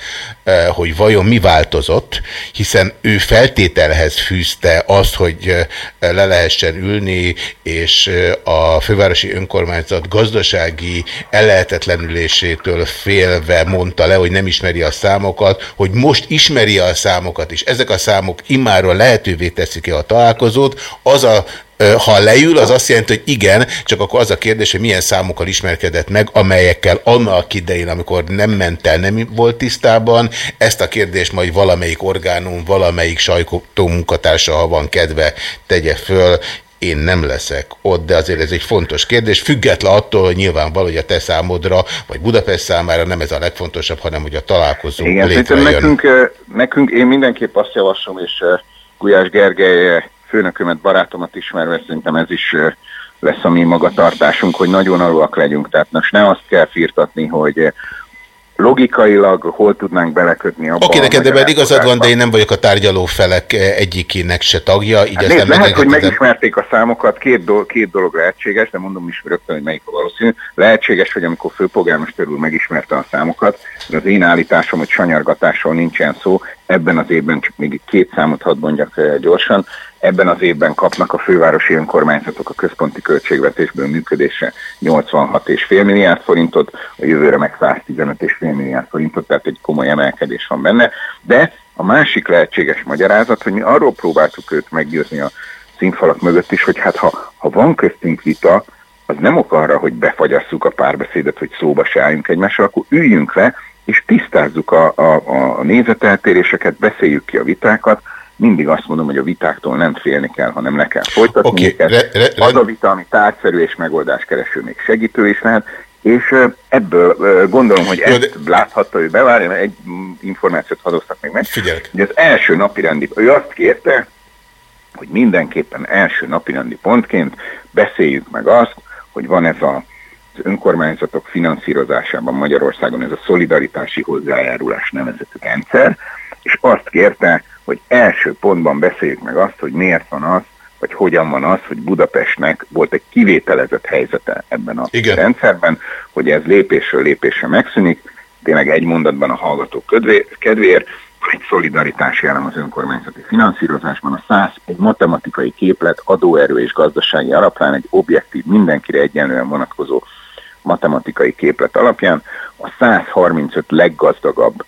hogy vajon mi változott, hiszen ő feltételhez fűzte azt, hogy le lehessen ülni, és a fővárosi önkormányzat gazdasági ellehetetlenülésétől félve mondta le, hogy nem ismeri a számokat, hogy most ismeri a számokat, és ezek a számok immáron lehetővé teszik -e a találkozót, az a ha leül, az azt jelenti, hogy igen, csak akkor az a kérdés, hogy milyen számokkal ismerkedett meg, amelyekkel annak idején, amikor nem ment el, nem volt tisztában. Ezt a kérdést majd valamelyik orgánum, valamelyik sajtó munkatársa, ha van kedve, tegye föl. Én nem leszek ott, de azért ez egy fontos kérdés, független attól, hogy nyilvánvaló, hogy a te számodra, vagy Budapest számára nem ez a legfontosabb, hanem hogy a találkozó Igen, létrejön. nekünk, nekünk, én mindenképp azt javaslom, és Gulyás Gergely főnökömet, barátomat ismerve, szerintem ez is lesz a mi magatartásunk, hogy nagyon alulak legyünk. Tehát most ne azt kell firtatni, hogy logikailag hol tudnánk belekötni abba. Oké, neked a ebben igazad van, de én nem vagyok a tárgyaló felek egyikének se tagja, így Hát nézd, lehet, hogy megismerték a számokat, két, do- két dolog lehetséges, de mondom is rögtön, hogy melyik a valószínű. Lehetséges, hogy amikor főpolgármester úr megismerte a számokat, de az én állításom, hogy sanyargatásról nincsen szó, ebben az évben csak még két számot hadd mondjak gyorsan, ebben az évben kapnak a fővárosi önkormányzatok a központi költségvetésből működésre 86,5 milliárd forintot, a jövőre meg 115,5 milliárd forintot, tehát egy komoly emelkedés van benne, de a másik lehetséges magyarázat, hogy mi arról próbáltuk őt meggyőzni a színfalak mögött is, hogy hát ha, ha van köztünk vita, az nem ok arra, hogy befagyasszuk a párbeszédet, hogy szóba se álljunk egymással, akkor üljünk le, és tisztázzuk a, a, a nézeteltéréseket, beszéljük ki a vitákat. Mindig azt mondom, hogy a vitáktól nem félni kell, hanem le kell folytatni Oké, őket. re- re- Az a vita, ami tárgyszerű és megoldáskereső, még segítő is lehet, és ebből gondolom, hogy ezt láthatta ő bevárja, mert egy információt hadoztak még meg. Figyelek. Hogy az első napirendi, ő azt kérte, hogy mindenképpen első napirendi pontként beszéljük meg azt, hogy van ez a, az önkormányzatok finanszírozásában Magyarországon ez a szolidaritási hozzájárulás nevezetű rendszer, és azt kérte, hogy első pontban beszéljük meg azt, hogy miért van az, vagy hogyan van az, hogy Budapestnek volt egy kivételezett helyzete ebben a Igen. rendszerben, hogy ez lépésről lépésre megszűnik, tényleg egy mondatban a hallgatók kedvé- kedvéért, egy szolidaritási elem az önkormányzati finanszírozásban, a 100 egy matematikai képlet, adóerő és gazdasági alapján, egy objektív, mindenkire egyenlően vonatkozó matematikai képlet alapján a 135 leggazdagabb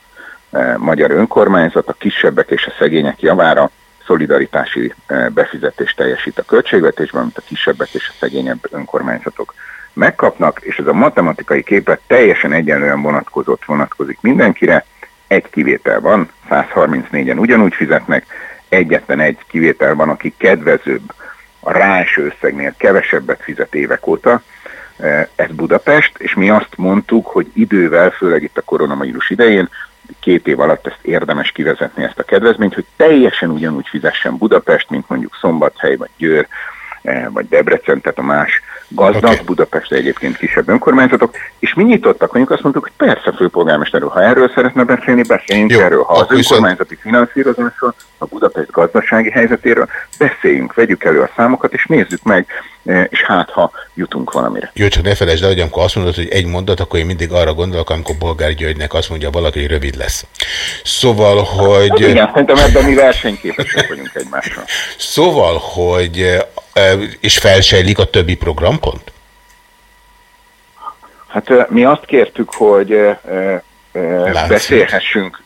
magyar önkormányzat a kisebbek és a szegények javára szolidaritási eh, befizetést teljesít a költségvetésben, amit a kisebbek és a szegényebb önkormányzatok megkapnak, és ez a matematikai képlet teljesen egyenlően vonatkozott, vonatkozik mindenkire, egy kivétel van, 134-en ugyanúgy fizetnek, egyetlen egy kivétel van, aki kedvezőbb, a ráeső összegnél kevesebbet fizet évek óta, eh, ez Budapest, és mi azt mondtuk, hogy idővel, főleg itt a koronavírus idején, két év alatt ezt érdemes kivezetni ezt a kedvezményt, hogy teljesen ugyanúgy fizessen Budapest, mint mondjuk Szombathely vagy Győr, vagy Debrecen, tehát a más gazdag, okay. Budapest egyébként kisebb önkormányzatok, és mi nyitottak mondjuk azt mondtuk, hogy persze főpolgármester úr, ha erről szeretne beszélni, beszéljünk Jó, erről, ha az akkor viszont- önkormányzati finanszírozásról, a Budapest gazdasági helyzetéről, beszéljünk, vegyük elő a számokat, és nézzük meg, eh, és hát ha jutunk valamire. Jó, csak ne felejtsd el, hogy amikor azt mondod, hogy egy mondat, akkor én mindig arra gondolok, amikor Bolgár Györgynek azt mondja valaki, hogy rövid lesz. Szóval, hogy... Hát igen, szerintem ebben mi versenyképesek vagyunk egymással. Szóval, hogy... És felsejlik a többi programpont? Hát mi azt kértük, hogy Láncít. beszélhessünk,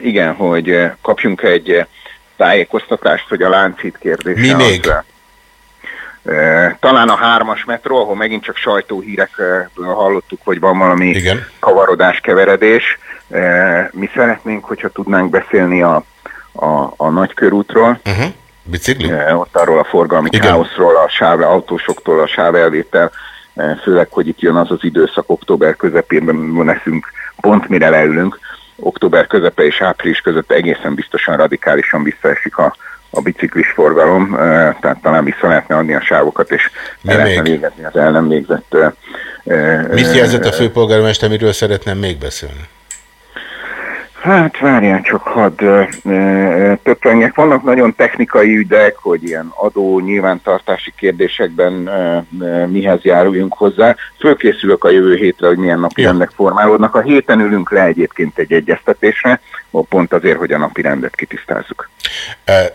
igen, hogy kapjunk egy tájékoztatást, hogy a láncít kérdése Mi még? Az, talán a hármas metró, ahol megint csak sajtóhírekből hallottuk, hogy van valami Igen. kavarodás, keveredés. Mi szeretnénk, hogyha tudnánk beszélni a, a, a nagykörútról, Uh-huh. Bicikli? Eh, ott arról a forgalmi Igen. káoszról, a sáv, autósoktól, a sávelvétel, eh, főleg, hogy itt jön az az időszak, október közepén leszünk, pont mire leülünk, október közepe és április között egészen biztosan radikálisan visszaesik a, a biciklis forgalom, eh, tehát talán vissza lehetne adni a sávokat, és Mi el lehetne végezni az el nem végzett Mit jelzett a főpolgármester, miről szeretném még beszélni? Hát várjál csak, hadd töprengek. Vannak nagyon technikai ügyek, hogy ilyen adó, nyilvántartási kérdésekben ö, ö, mihez járuljunk hozzá. Fölkészülök a jövő hétre, hogy milyen napi rendek formálódnak. A héten ülünk le egyébként egy egyeztetésre, pont azért, hogy a napi rendet kitisztázzuk.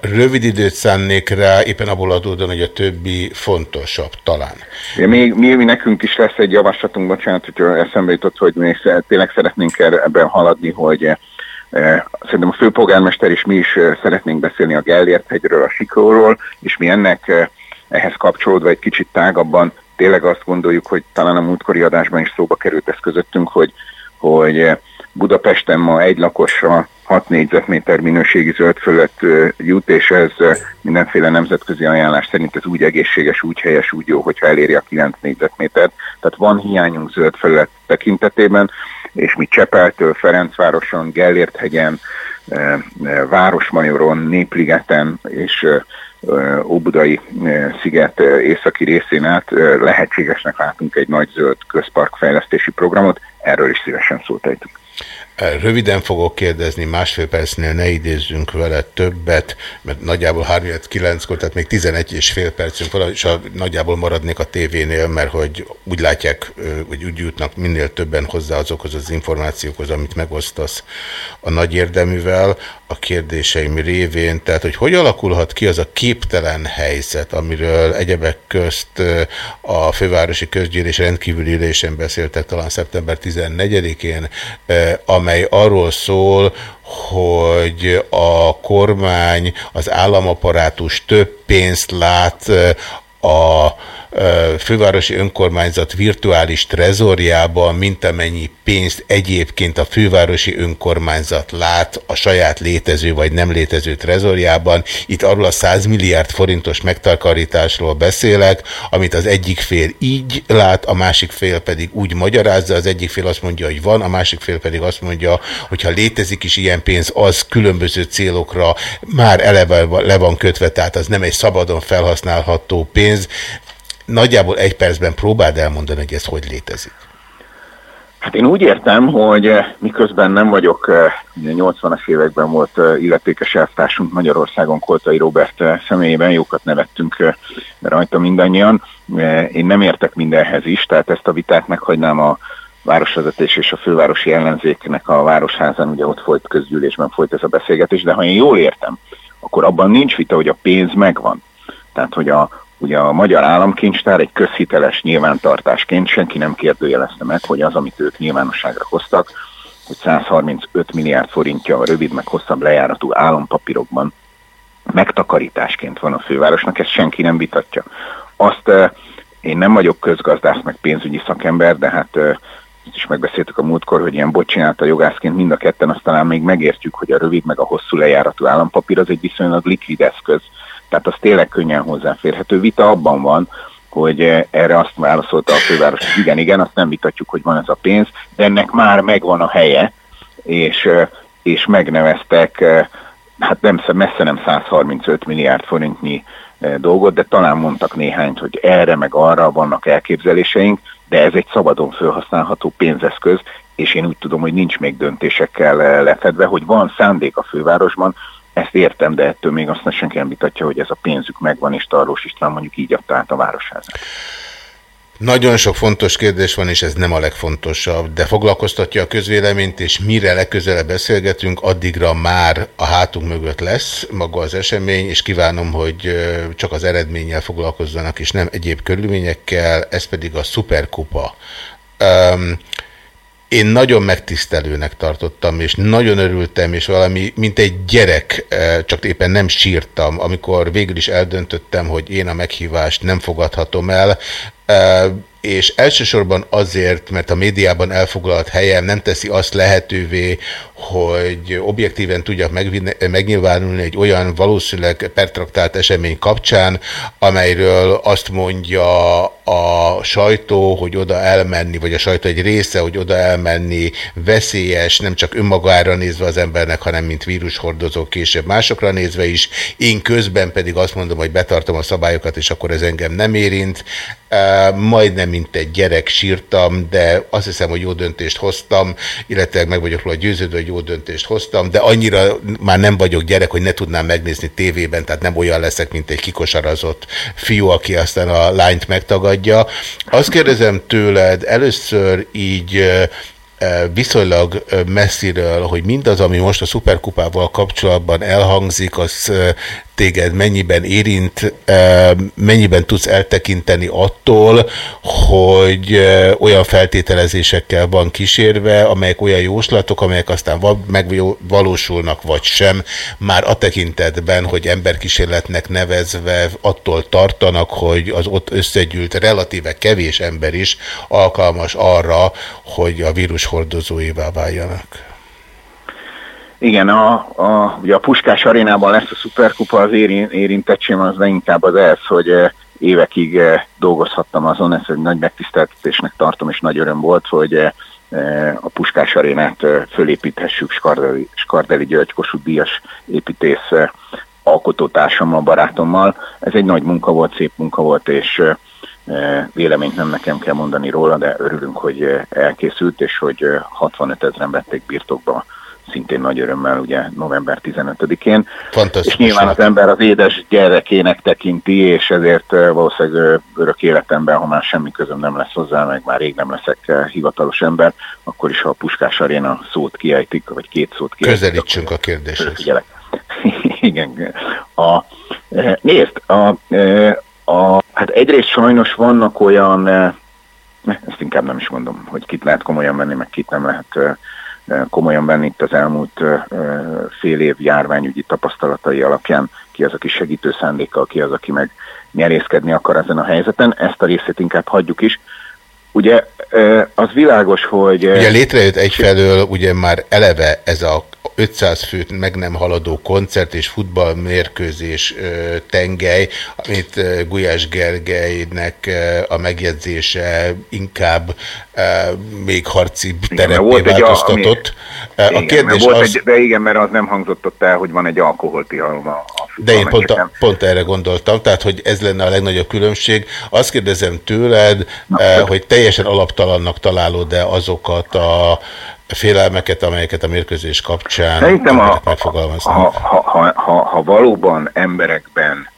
Rövid időt szánnék rá, éppen abból adódóan, hogy a többi fontosabb talán. Ja, Még, mi, mi nekünk is lesz egy javaslatunk, bocsánat, hogy eszembe jutott, hogy mi tényleg szeretnénk er- ebben haladni, hogy szerintem a főpolgármester is mi is eh, szeretnénk beszélni a Gellért hegyről, a Sikóról, és mi ennek eh, ehhez kapcsolódva egy kicsit tágabban tényleg azt gondoljuk, hogy talán a múltkori adásban is szóba került ez közöttünk, hogy, hogy eh, Budapesten ma egy lakosra 6 négyzetméter minőségi zöld fölött jut, és ez mindenféle nemzetközi ajánlás szerint ez úgy egészséges, úgy helyes, úgy jó, hogyha eléri a 9 négyzetmétert. Tehát van hiányunk zöld felület tekintetében, és mi Csepeltől, Ferencvároson, Gellérthegyen, ö, ö, Városmajoron, Népligeten és ö, Óbudai sziget északi részén át lehetségesnek látunk egy nagy zöld közparkfejlesztési programot, erről is szívesen szólt ejtünk. Röviden fogok kérdezni, másfél percnél ne idézzünk vele többet, mert nagyjából 39-kor, tehát még 11 és fél percünk van, és a, nagyjából maradnék a tévénél, mert hogy úgy látják, hogy úgy jutnak minél többen hozzá azokhoz az információkhoz, amit megosztasz a nagy érdeművel, a kérdéseim révén, tehát hogy hogy alakulhat ki az a képtelen helyzet, amiről egyebek közt a fővárosi közgyűlés rendkívüli ülésen beszéltek talán szeptember 14-én, ö, amely arról szól, hogy a kormány, az államaparátus több pénzt lát a fővárosi önkormányzat virtuális trezorjában, mint amennyi pénzt egyébként a fővárosi önkormányzat lát a saját létező vagy nem létező trezorjában. Itt arról a 100 milliárd forintos megtakarításról beszélek, amit az egyik fél így lát, a másik fél pedig úgy magyarázza, az egyik fél azt mondja, hogy van, a másik fél pedig azt mondja, hogy ha létezik is ilyen pénz, az különböző célokra már eleve le van kötve, tehát az nem egy szabadon felhasználható pénz. Nagyjából egy percben próbáld elmondani, hogy ez hogy létezik. Hát én úgy értem, hogy eh, miközben nem vagyok, eh, ugye 80-as években volt eh, illetékes elvtársunk Magyarországon, Koltai Robert eh, személyében, jókat nevettünk eh, rajta mindannyian. Eh, Én nem értek mindenhez is, tehát ezt a vitát meghagynám a városvezetés és a fővárosi ellenzéknek a városházán, ugye ott folyt közgyűlésben folyt ez a beszélgetés, de ha én jól értem, akkor abban nincs vita, hogy a pénz megvan. Tehát, hogy a, ugye a Magyar Államkincstár egy közhiteles nyilvántartásként senki nem kérdőjelezte meg, hogy az, amit ők nyilvánosságra hoztak, hogy 135 milliárd forintja a rövid meg hosszabb lejáratú állampapírokban megtakarításként van a fővárosnak, ezt senki nem vitatja. Azt eh, én nem vagyok közgazdász meg pénzügyi szakember, de hát eh, ezt is megbeszéltük a múltkor, hogy ilyen bocsinálta jogászként mind a ketten, azt talán még megértjük, hogy a rövid meg a hosszú lejáratú állampapír az egy viszonylag likvid eszköz. Tehát az tényleg könnyen hozzáférhető. Vita abban van, hogy eh, erre azt válaszolta a főváros, hogy igen, igen, azt nem vitatjuk, hogy van ez a pénz, de ennek már megvan a helye, és, eh, és megneveztek, eh, hát nem, messze nem 135 milliárd forintnyi dolgot, de talán mondtak néhányt, hogy erre meg arra vannak elképzeléseink, de ez egy szabadon felhasználható pénzeszköz, és én úgy tudom, hogy nincs még döntésekkel lefedve, hogy van szándék a fővárosban, ezt értem, de ettől még azt senki nem vitatja, hogy ez a pénzük megvan, és Tarlós István mondjuk így adta át a városházat. Nagyon sok fontos kérdés van, és ez nem a legfontosabb, de foglalkoztatja a közvéleményt, és mire legközelebb beszélgetünk, addigra már a hátunk mögött lesz maga az esemény, és kívánom, hogy csak az eredménnyel foglalkozzanak, és nem egyéb körülményekkel, ez pedig a szuperkupa. Um, én nagyon megtisztelőnek tartottam, és nagyon örültem, és valami, mint egy gyerek, csak éppen nem sírtam, amikor végül is eldöntöttem, hogy én a meghívást nem fogadhatom el, és elsősorban azért, mert a médiában elfoglalt helyem nem teszi azt lehetővé, hogy objektíven tudjak megnyilvánulni egy olyan valószínűleg pertraktált esemény kapcsán, amelyről azt mondja a sajtó, hogy oda elmenni, vagy a sajtó egy része, hogy oda elmenni veszélyes, nem csak önmagára nézve az embernek, hanem mint vírushordozó később másokra nézve is. Én közben pedig azt mondom, hogy betartom a szabályokat, és akkor ez engem nem érint. Majdnem, mint egy gyerek sírtam, de azt hiszem, hogy jó döntést hoztam, illetve meg vagyok róla győződő, hogy jó döntést hoztam, de annyira már nem vagyok gyerek, hogy ne tudnám megnézni tévében, tehát nem olyan leszek, mint egy kikosarazott fiú, aki aztán a lányt megtagadja. Azt kérdezem tőled először így viszonylag messziről, hogy mindaz, ami most a szuperkupával kapcsolatban elhangzik, az téged mennyiben érint, mennyiben tudsz eltekinteni attól, hogy olyan feltételezésekkel van kísérve, amelyek olyan jóslatok, amelyek aztán megvalósulnak vagy sem, már a tekintetben, hogy emberkísérletnek nevezve attól tartanak, hogy az ott összegyűlt relatíve kevés ember is alkalmas arra, hogy a vírus hordozóivá váljanak. Igen, a, a, ugye a Puskás arénában lesz a szuperkupa, az érintettsém az leginkább az ez, hogy eh, évekig eh, dolgozhattam azon, ezt egy nagy megtiszteltetésnek tartom, és nagy öröm volt, hogy eh, a Puskás arénát fölépíthessük Skardeli, Skardeli György Kossuth Díjas építész alkotótársammal, barátommal. Ez egy nagy munka volt, szép munka volt, és véleményt nem nekem kell mondani róla, de örülünk, hogy elkészült, és hogy 65 ezeren vették birtokba szintén nagy örömmel ugye november 15-én. És nyilván az ember az édes gyerekének tekinti, és ezért valószínűleg örök életemben, ha már semmi közöm nem lesz hozzá, meg már rég nem leszek hivatalos ember, akkor is ha a Puskás Aréna szót kiejtik, vagy két szót kiejtik. Közelítsünk a kérdéshez. Igen. A, nézd, a, a, hát egyrészt sajnos vannak olyan, ezt inkább nem is mondom, hogy kit lehet komolyan venni, meg kit nem lehet komolyan venni itt az elmúlt fél év járványügyi tapasztalatai alapján, ki az, aki segítő szándékkal, ki az, aki meg nyerészkedni akar ezen a helyzeten. Ezt a részét inkább hagyjuk is. Ugye az világos, hogy... Ugye létrejött egyfelől ugye már eleve ez a 500 főt meg nem haladó koncert és futballmérkőzés tengely, amit Gulyás Gergelynek a megjegyzése inkább még harci terepé változtatott. A, ami, a kérdés volt az... Egy, de igen, mert az nem hangzott ott el, hogy van egy alkoholtilalom a De én pont, a, pont erre gondoltam, tehát hogy ez lenne a legnagyobb különbség. Azt kérdezem tőled, Na, hogy teljesen alaptalannak találod-e azokat a félelmeket, amelyeket a mérkőzés kapcsán Szerintem a, ha, ha, ha, ha, ha valóban emberekben,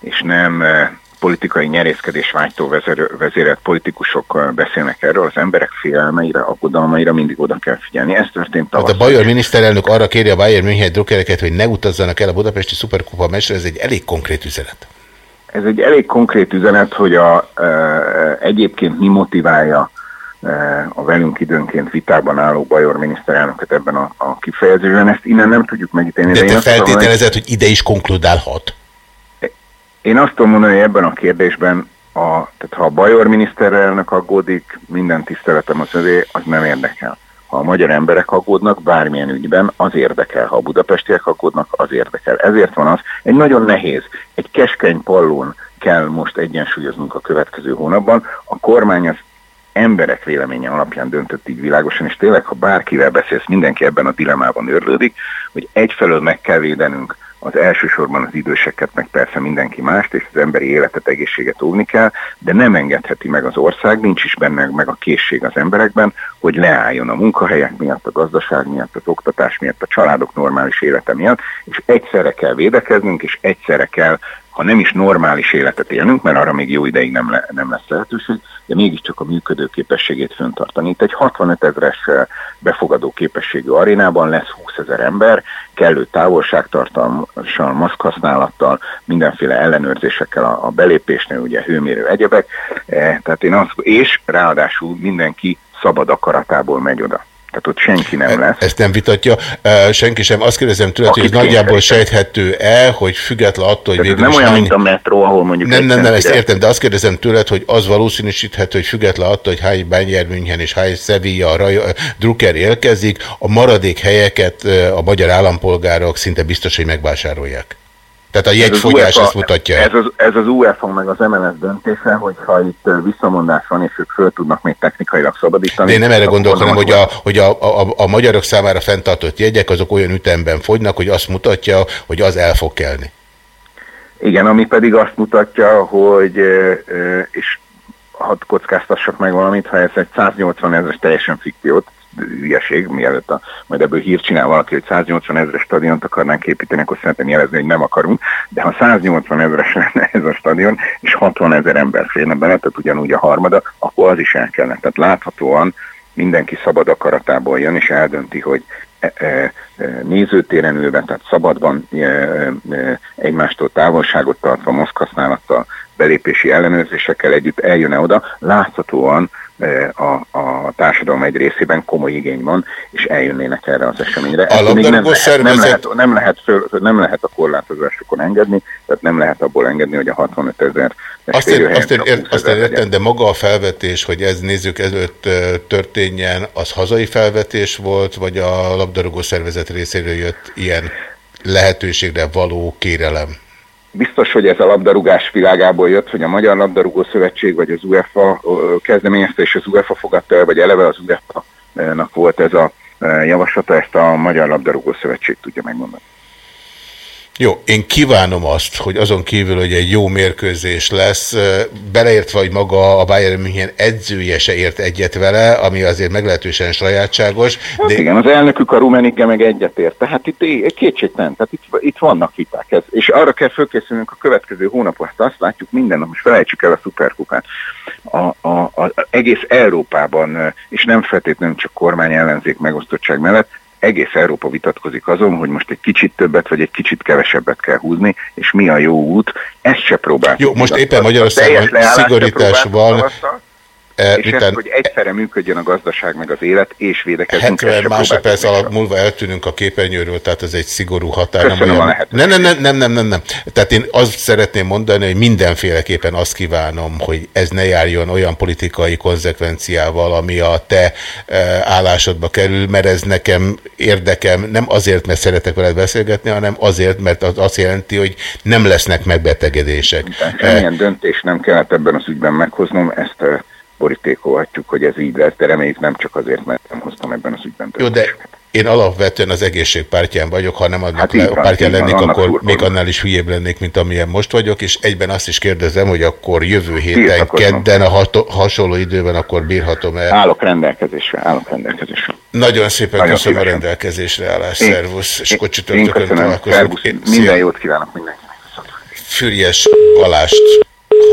és nem eh, politikai nyerészkedés vágytól vezérelt politikusok beszélnek erről, az emberek félelmeire, aggodalmaira mindig oda kell figyelni. Ez történt tavasz. Hát a Bajor miniszterelnök arra kéri a Bayern München drukkereket, hogy ne utazzanak el a budapesti szuperkupa mesre, ez egy elég konkrét üzenet. Ez egy elég konkrét üzenet, hogy a, e, egyébként mi motiválja a velünk időnként vitában álló Bajor miniszterelnöket ebben a, a kifejezésben. Ezt innen nem tudjuk megítélni. De, de te feltételezed, hogy ide is konkludálhat? Én azt tudom mondani, hogy ebben a kérdésben, a, tehát ha a Bajor miniszterelnök aggódik, minden tiszteletem az övé, az nem érdekel. Ha a magyar emberek aggódnak bármilyen ügyben, az érdekel. Ha a budapestiek aggódnak, az érdekel. Ezért van az, egy nagyon nehéz, egy keskeny pallón kell most egyensúlyoznunk a következő hónapban. A kormány az emberek véleménye alapján döntött így világosan, és tényleg, ha bárkivel beszélsz, mindenki ebben a dilemában őrlődik, hogy egyfelől meg kell védenünk az elsősorban az időseket, meg persze mindenki mást, és az emberi életet, egészséget óvni kell, de nem engedheti meg az ország, nincs is benne meg a készség az emberekben, hogy leálljon a munkahelyek miatt, a gazdaság miatt, az oktatás miatt, a családok normális élete miatt, és egyszerre kell védekeznünk, és egyszerre kell ha nem is normális életet élnünk, mert arra még jó ideig nem, le, nem lesz lehetőség, de mégiscsak a működő képességét föntartani. Itt egy 65 ezeres befogadó képességű arénában lesz 20 ezer ember, kellő távolságtartalmassal, maszkhasználattal, mindenféle ellenőrzésekkel a, a belépésnél, ugye hőmérő egyebek, e, tehát én azt, és ráadásul mindenki szabad akaratából megy oda. Tehát ott senki nem lesz. Ezt nem vitatja. E, senki sem. Azt kérdezem tőled, hogy ez nagyjából sejthető-e, hogy független attól, hogy végül nem olyan, hány... mint a metró, ahol mondjuk... Nem, nem, nem, ezt értem, de azt kérdezem tőled, hogy az valószínűsíthető, hogy független attól, hogy hány Bayern München és hány Sevilla Raj... Drucker élkezik, a maradék helyeket e, a magyar állampolgárok szinte biztos, hogy megvásárolják. Tehát a jegyfogyás ezt mutatja. Ez az, ez az UEFA meg az MLS döntése, hogyha itt visszamondás van, és ők föl tudnak még technikailag szabadítani. De én nem erre gondolok, hanem hogy, a, hogy a, a, a magyarok számára fenntartott jegyek, azok olyan ütemben fogynak, hogy azt mutatja, hogy az el fog kelni. Igen, ami pedig azt mutatja, hogy, és hadd kockáztassak meg valamit, ha ez egy 180 ezeres teljesen fikciót, hülyeség, mielőtt a, majd ebből hírt csinál valaki, hogy 180 ezeres stadiont akarnánk építeni, akkor szeretném jelezni, hogy nem akarunk, de ha 180 ezeres lenne ez a stadion, és 60 ezer ember férne bele, tehát ugyanúgy a harmada, akkor az is el kellene. Tehát láthatóan mindenki szabad akaratából jön, és eldönti, hogy e, e, e, nézőtéren ülve, tehát szabadban egymástól távolságot tartva, moszkhasználattal, belépési ellenőrzésekkel együtt eljön-e oda, láthatóan a, a társadalom egy részében komoly igény van, és eljönnének erre az eseményre. A még nem, lehet, nem, lehet, nem, lehet föl, nem lehet a korlátozásokon engedni, tehát nem lehet abból engedni, hogy a 65 ezer azt én, azt, én, ért, azt értem, de maga a felvetés, hogy ez nézzük előtt történjen, az hazai felvetés volt, vagy a labdarúgó szervezet részéről jött ilyen lehetőségre való kérelem? Biztos, hogy ez a labdarúgás világából jött, hogy a Magyar Labdarúgó Szövetség vagy az UEFA kezdeményezte, és az UEFA fogadta el, vagy eleve az UEFA-nak volt ez a javaslata, ezt a Magyar Labdarúgó Szövetség tudja megmondani. Jó, én kívánom azt, hogy azon kívül, hogy egy jó mérkőzés lesz, beleértve, hogy maga a Bayern München edzője se ért egyet vele, ami azért meglehetősen sajátságos. Hát de... igen, az elnökük a Rumenike meg egyetért, tehát itt kétségtelen, tehát itt, itt vannak viták, ez, és arra kell fölkészülnünk a következő hónapot, azt látjuk minden nap, most felejtsük el a szuperkupát. A, a, a, egész Európában, és nem feltétlenül csak kormány ellenzék megosztottság mellett, egész Európa vitatkozik azon, hogy most egy kicsit többet vagy egy kicsit kevesebbet kell húzni, és mi a jó út. Ezt se próbáltuk. Jó, most éppen Magyarországon szigorítás van. E, és után... ez, hogy egyszerre működjön a gazdaság meg az élet, és védekezünk. 70 másodperc alatt múlva eltűnünk a képernyőről, tehát ez egy szigorú határ. Köszönöm nem, olyan... nem, nem, nem, nem, nem, nem, nem. Tehát én azt szeretném mondani, hogy mindenféleképpen azt kívánom, hogy ez ne járjon olyan politikai konzekvenciával, ami a te e, állásodba kerül, mert ez nekem érdekem, nem azért, mert szeretek veled beszélgetni, hanem azért, mert az azt jelenti, hogy nem lesznek megbetegedések. Semmilyen döntés nem kellett ebben az ügyben meghoznom, ezt e, borítékolhatjuk, hogy ez így lesz, de reméljük nem csak azért, mert nem hoztam ebben az ügyben Jó, de én alapvetően az egészségpártyán vagyok, ha nem annak hát le, van, pártyán lennék, van, akkor szurkolom. még annál is hülyébb lennék, mint amilyen most vagyok, és egyben azt is kérdezem, hogy akkor jövő héten, kedden, a hasonló időben akkor bírhatom el. Állok rendelkezésre, állok rendelkezésre. Nagyon szépen Nagyon köszönöm szívesen. a rendelkezésre állás, szervusz, és akkor csütörtökön találkozunk. Minden jót kívánok mindenkinek. Fürjes Balást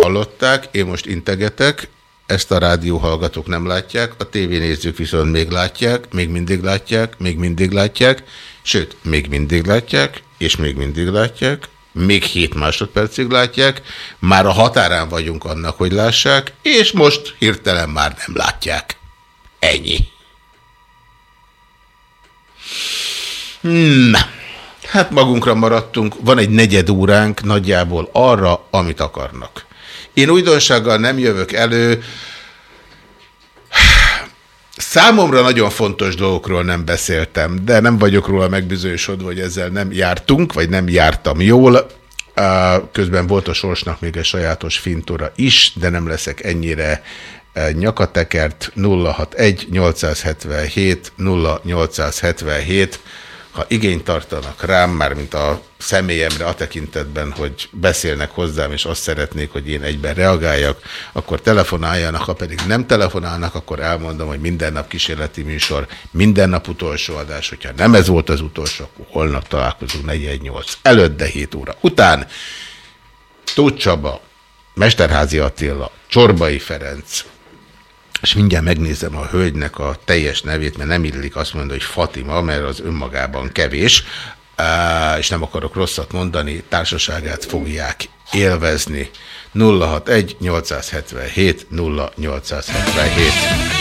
hallották, én most integetek, ezt a rádióhallgatók nem látják, a tévénézők viszont még látják, még mindig látják, még mindig látják, sőt, még mindig látják, és még mindig látják, még 7 másodpercig látják, már a határán vagyunk annak, hogy lássák, és most hirtelen már nem látják. Ennyi. Na, hát magunkra maradtunk, van egy negyed óránk nagyjából arra, amit akarnak. Én újdonsággal nem jövök elő. Számomra nagyon fontos dolgokról nem beszéltem, de nem vagyok róla megbizonyosodva, hogy ezzel nem jártunk, vagy nem jártam jól. Közben volt a sorsnak még egy sajátos fintora is, de nem leszek ennyire eh, nyakatekert 061 877 0877 ha igényt tartanak rám, már mint a személyemre a tekintetben, hogy beszélnek hozzám, és azt szeretnék, hogy én egyben reagáljak, akkor telefonáljanak, ha pedig nem telefonálnak, akkor elmondom, hogy minden nap kísérleti műsor, minden nap utolsó adás, hogyha nem ez volt az utolsó, akkor holnap találkozunk 418 előtt, de 7 óra után. Tóth Csaba, Mesterházi Attila, Csorbai Ferenc, és mindjárt megnézem a hölgynek a teljes nevét, mert nem illik azt mondani, hogy Fatima, mert az önmagában kevés, és nem akarok rosszat mondani, társaságát fogják élvezni. 061 877 0877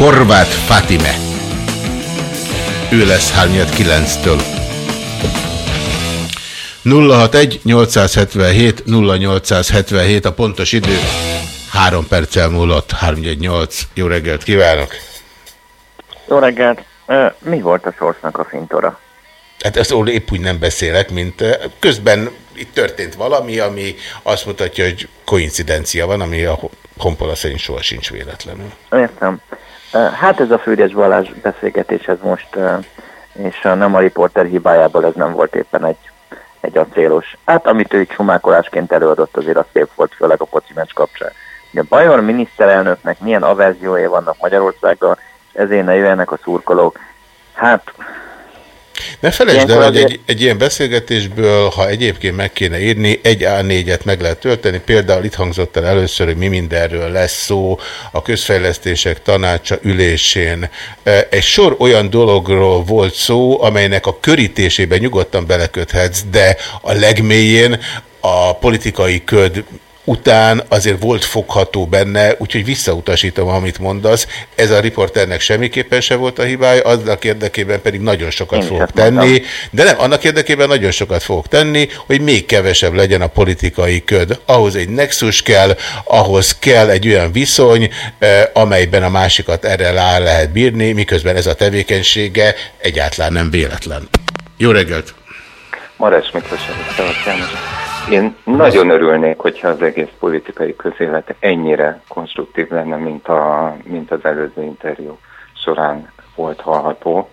Horváth Fatime. Ő lesz 39-től. 061 877 0877 a pontos idő. 3 perccel múlott, 318. Jó reggelt kívánok! Jó reggelt! Mi volt a sorsnak a fintora? Hát ezt épp úgy nem beszélek, mint közben itt történt valami, ami azt mutatja, hogy koincidencia van, ami a honpola szerint soha sincs véletlenül. Értem. Hát ez a Fűrjes Balázs beszélgetés, ez most, és a nem a riporter hibájából ez nem volt éppen egy, egy acélos. Hát amit ő így sumákolásként előadott, azért az szép volt, főleg a foci meccs kapcsán. A Bajor miniszterelnöknek milyen averziói vannak Magyarországon, és ezért ne jöjjenek a szurkolók. Hát Ne felejtsd el, hogy egy, egy ilyen beszélgetésből, ha egyébként meg kéne írni, egy A4-et meg lehet tölteni. Például itt hangzott el először, hogy mi mindenről lesz szó a közfejlesztések tanácsa ülésén. E, Egy sor olyan dologról volt szó, amelynek a körítésébe nyugodtan beleköthetsz, de a legmélyén a politikai köd után azért volt fogható benne, úgyhogy visszautasítom, amit mondasz. Ez a riporternek semmiképpen se volt a hibája, annak érdekében pedig nagyon sokat Én fogok ezt mondtam. tenni, de nem, annak érdekében nagyon sokat fogok tenni, hogy még kevesebb legyen a politikai köd. Ahhoz egy nexus kell, ahhoz kell egy olyan viszony, eh, amelyben a másikat erre rá lehet bírni, miközben ez a tevékenysége egyáltalán nem véletlen. Jó reggelt! Marás Miklós, János. Én nagyon örülnék, hogyha az egész politikai közélet ennyire konstruktív lenne, mint, a, mint az előző interjú során volt hallható.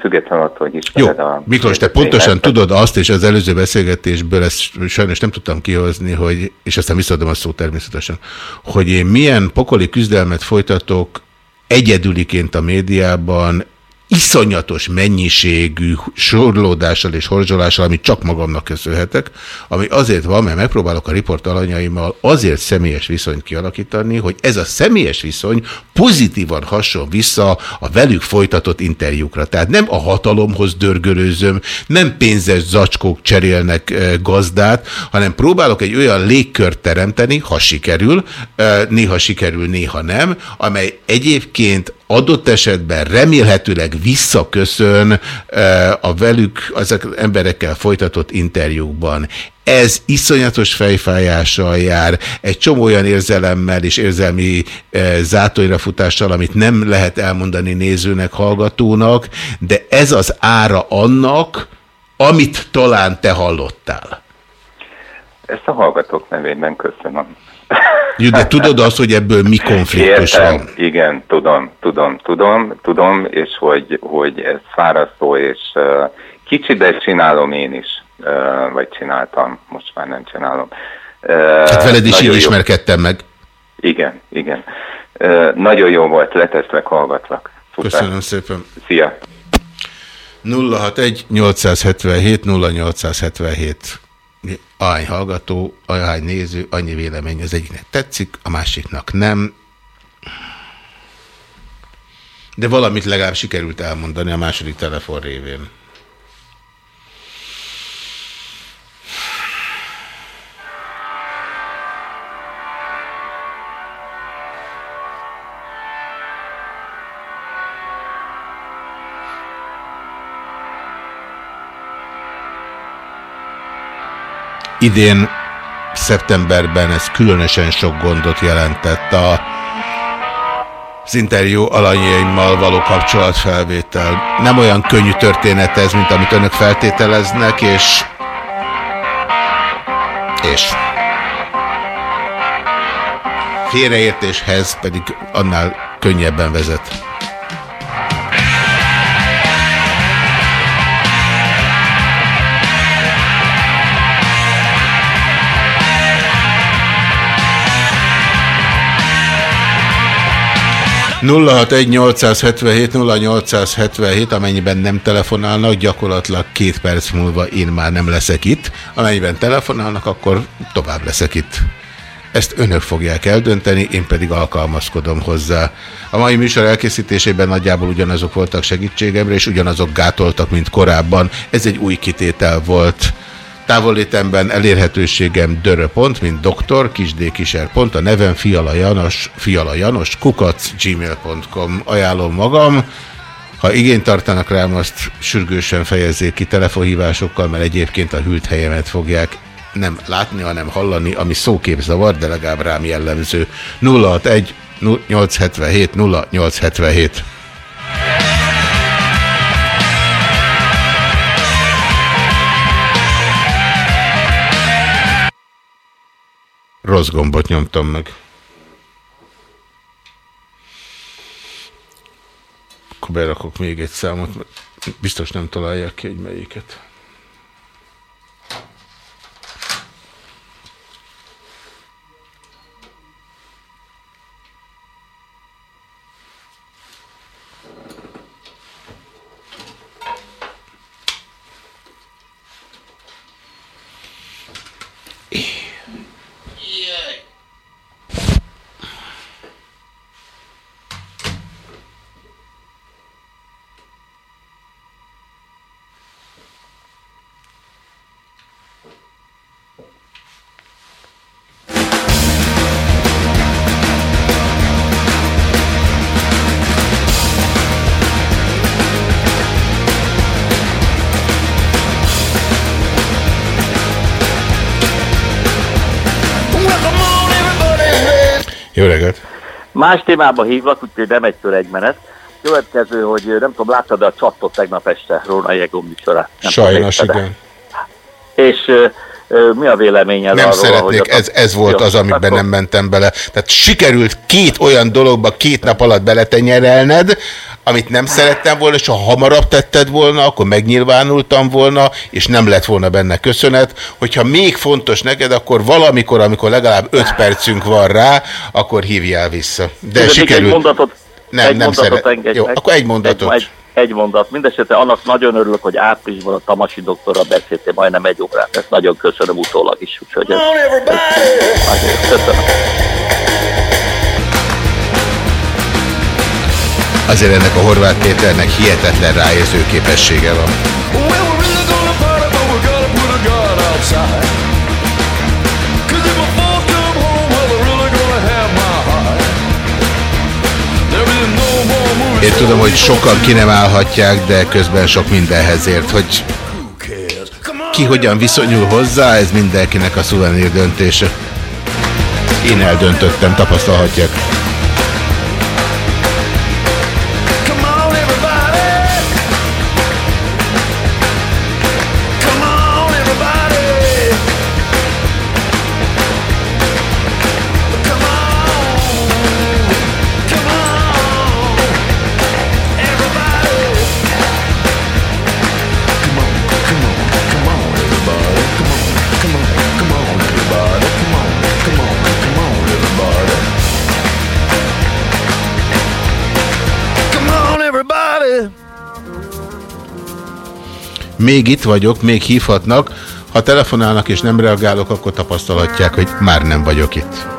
Függetlenül attól, hogy Jó, ismered a... Miklós, te pontosan tudod azt, és az előző beszélgetésből ezt sajnos nem tudtam kihozni, hogy, és aztán visszaadom a szót természetesen, hogy én milyen pokoli küzdelmet folytatok egyedüliként a médiában, iszonyatos mennyiségű sorlódással és horzsolással, amit csak magamnak köszönhetek, ami azért van, mert megpróbálok a riport alanyaimmal azért személyes viszonyt kialakítani, hogy ez a személyes viszony pozitívan hason vissza a velük folytatott interjúkra. Tehát nem a hatalomhoz dörgölőzöm, nem pénzes zacskók cserélnek eh, gazdát, hanem próbálok egy olyan légkört teremteni, ha sikerül, eh, néha sikerül, néha nem, amely egyébként adott esetben remélhetőleg visszaköszön a velük, ezek emberekkel folytatott interjúkban. Ez iszonyatos fejfájással jár, egy csomó olyan érzelemmel és érzelmi eh, zátóirafutással, amit nem lehet elmondani nézőnek, hallgatónak, de ez az ára annak, amit talán te hallottál. Ezt a hallgatók nevében köszönöm. Jó, de tudod azt, hogy ebből mi konfliktus Értem, van? igen, tudom, tudom, tudom, tudom, és hogy, hogy ez fárasztó, és uh, kicsi, de csinálom én is, uh, vagy csináltam, most már nem csinálom. Uh, Hát veled is így jó- ismerkedtem meg. Igen, igen. Uh, nagyon jó volt, leteszlek, hallgatlak. Szuper. Köszönöm szépen. Szia! 061 877 0877 Ahány hallgató, ahány néző, annyi vélemény az egyiknek tetszik, a másiknak nem. De valamit legalább sikerült elmondani a második telefon révén. Idén szeptemberben ez különösen sok gondot jelentett a az interjú alanyjaimmal való kapcsolatfelvétel. Nem olyan könnyű történet ez, mint amit önök feltételeznek, és... És... Félreértéshez pedig annál könnyebben vezet. Egy 0877 0877, amennyiben nem telefonálnak, gyakorlatilag két perc múlva én már nem leszek itt. Amennyiben telefonálnak, akkor tovább leszek itt. Ezt önök fogják eldönteni, én pedig alkalmazkodom hozzá. A mai műsor elkészítésében nagyjából ugyanazok voltak segítségemre, és ugyanazok gátoltak, mint korábban. Ez egy új kitétel volt. Távolétemben elérhetőségem dörö.pont, mint doktor, kisdkiser. pont, a nevem Fiala Janos, Fiala Janos, kukac, gmail.com. Ajánlom magam. Ha igényt tartanak rám, azt sürgősen fejezzék ki telefonhívásokkal, mert egyébként a hűlt helyemet fogják nem látni, hanem hallani, ami szóképzavar, de legalább rám jellemző. 061 877 0877 Rossz gombot nyomtam meg. Akkor berakok még egy számot, biztos nem találják ki, hogy melyiket. Jó reggelt! Más témába hívlak, úgyhogy nem egytől egy menet. Következő, hogy nem tudom, láttad a csatot tegnap este Róna Jegó műsorát? Sajnos, igen. És mi a véleményed Nem arról, szeretnék, hogy ez, ez volt Jó, az, amiben akkor- nem mentem bele. Tehát sikerült két olyan dologba két nap alatt beletenyerelned, amit nem szerettem volna, és ha hamarabb tetted volna, akkor megnyilvánultam volna, és nem lett volna benne köszönet. Hogyha még fontos neked, akkor valamikor, amikor legalább öt percünk van rá, akkor hívjál vissza. De Tudod, sikerült. Egy mondatot, Nem, egy nem mondatot szeret- Jó, akkor egy mondatot. Egy, egy, mondat. Mindenesetre annak nagyon örülök, hogy áprilisban a Tamasi doktorral beszéltél majdnem egy órát. Ezt nagyon köszönöm utólag is. Úgyhogy ez, ez, nagyon köszönöm. Azért ennek a Horváth Péternek hihetetlen ráérző képessége van. Én tudom, hogy sokan ki nem állhatják, de közben sok mindenhez ért, hogy ki hogyan viszonyul hozzá, ez mindenkinek a szuvenír döntése. Én eldöntöttem, tapasztalhatják. Még itt vagyok, még hívhatnak. Ha telefonálnak és nem reagálok, akkor tapasztalhatják, hogy már nem vagyok itt.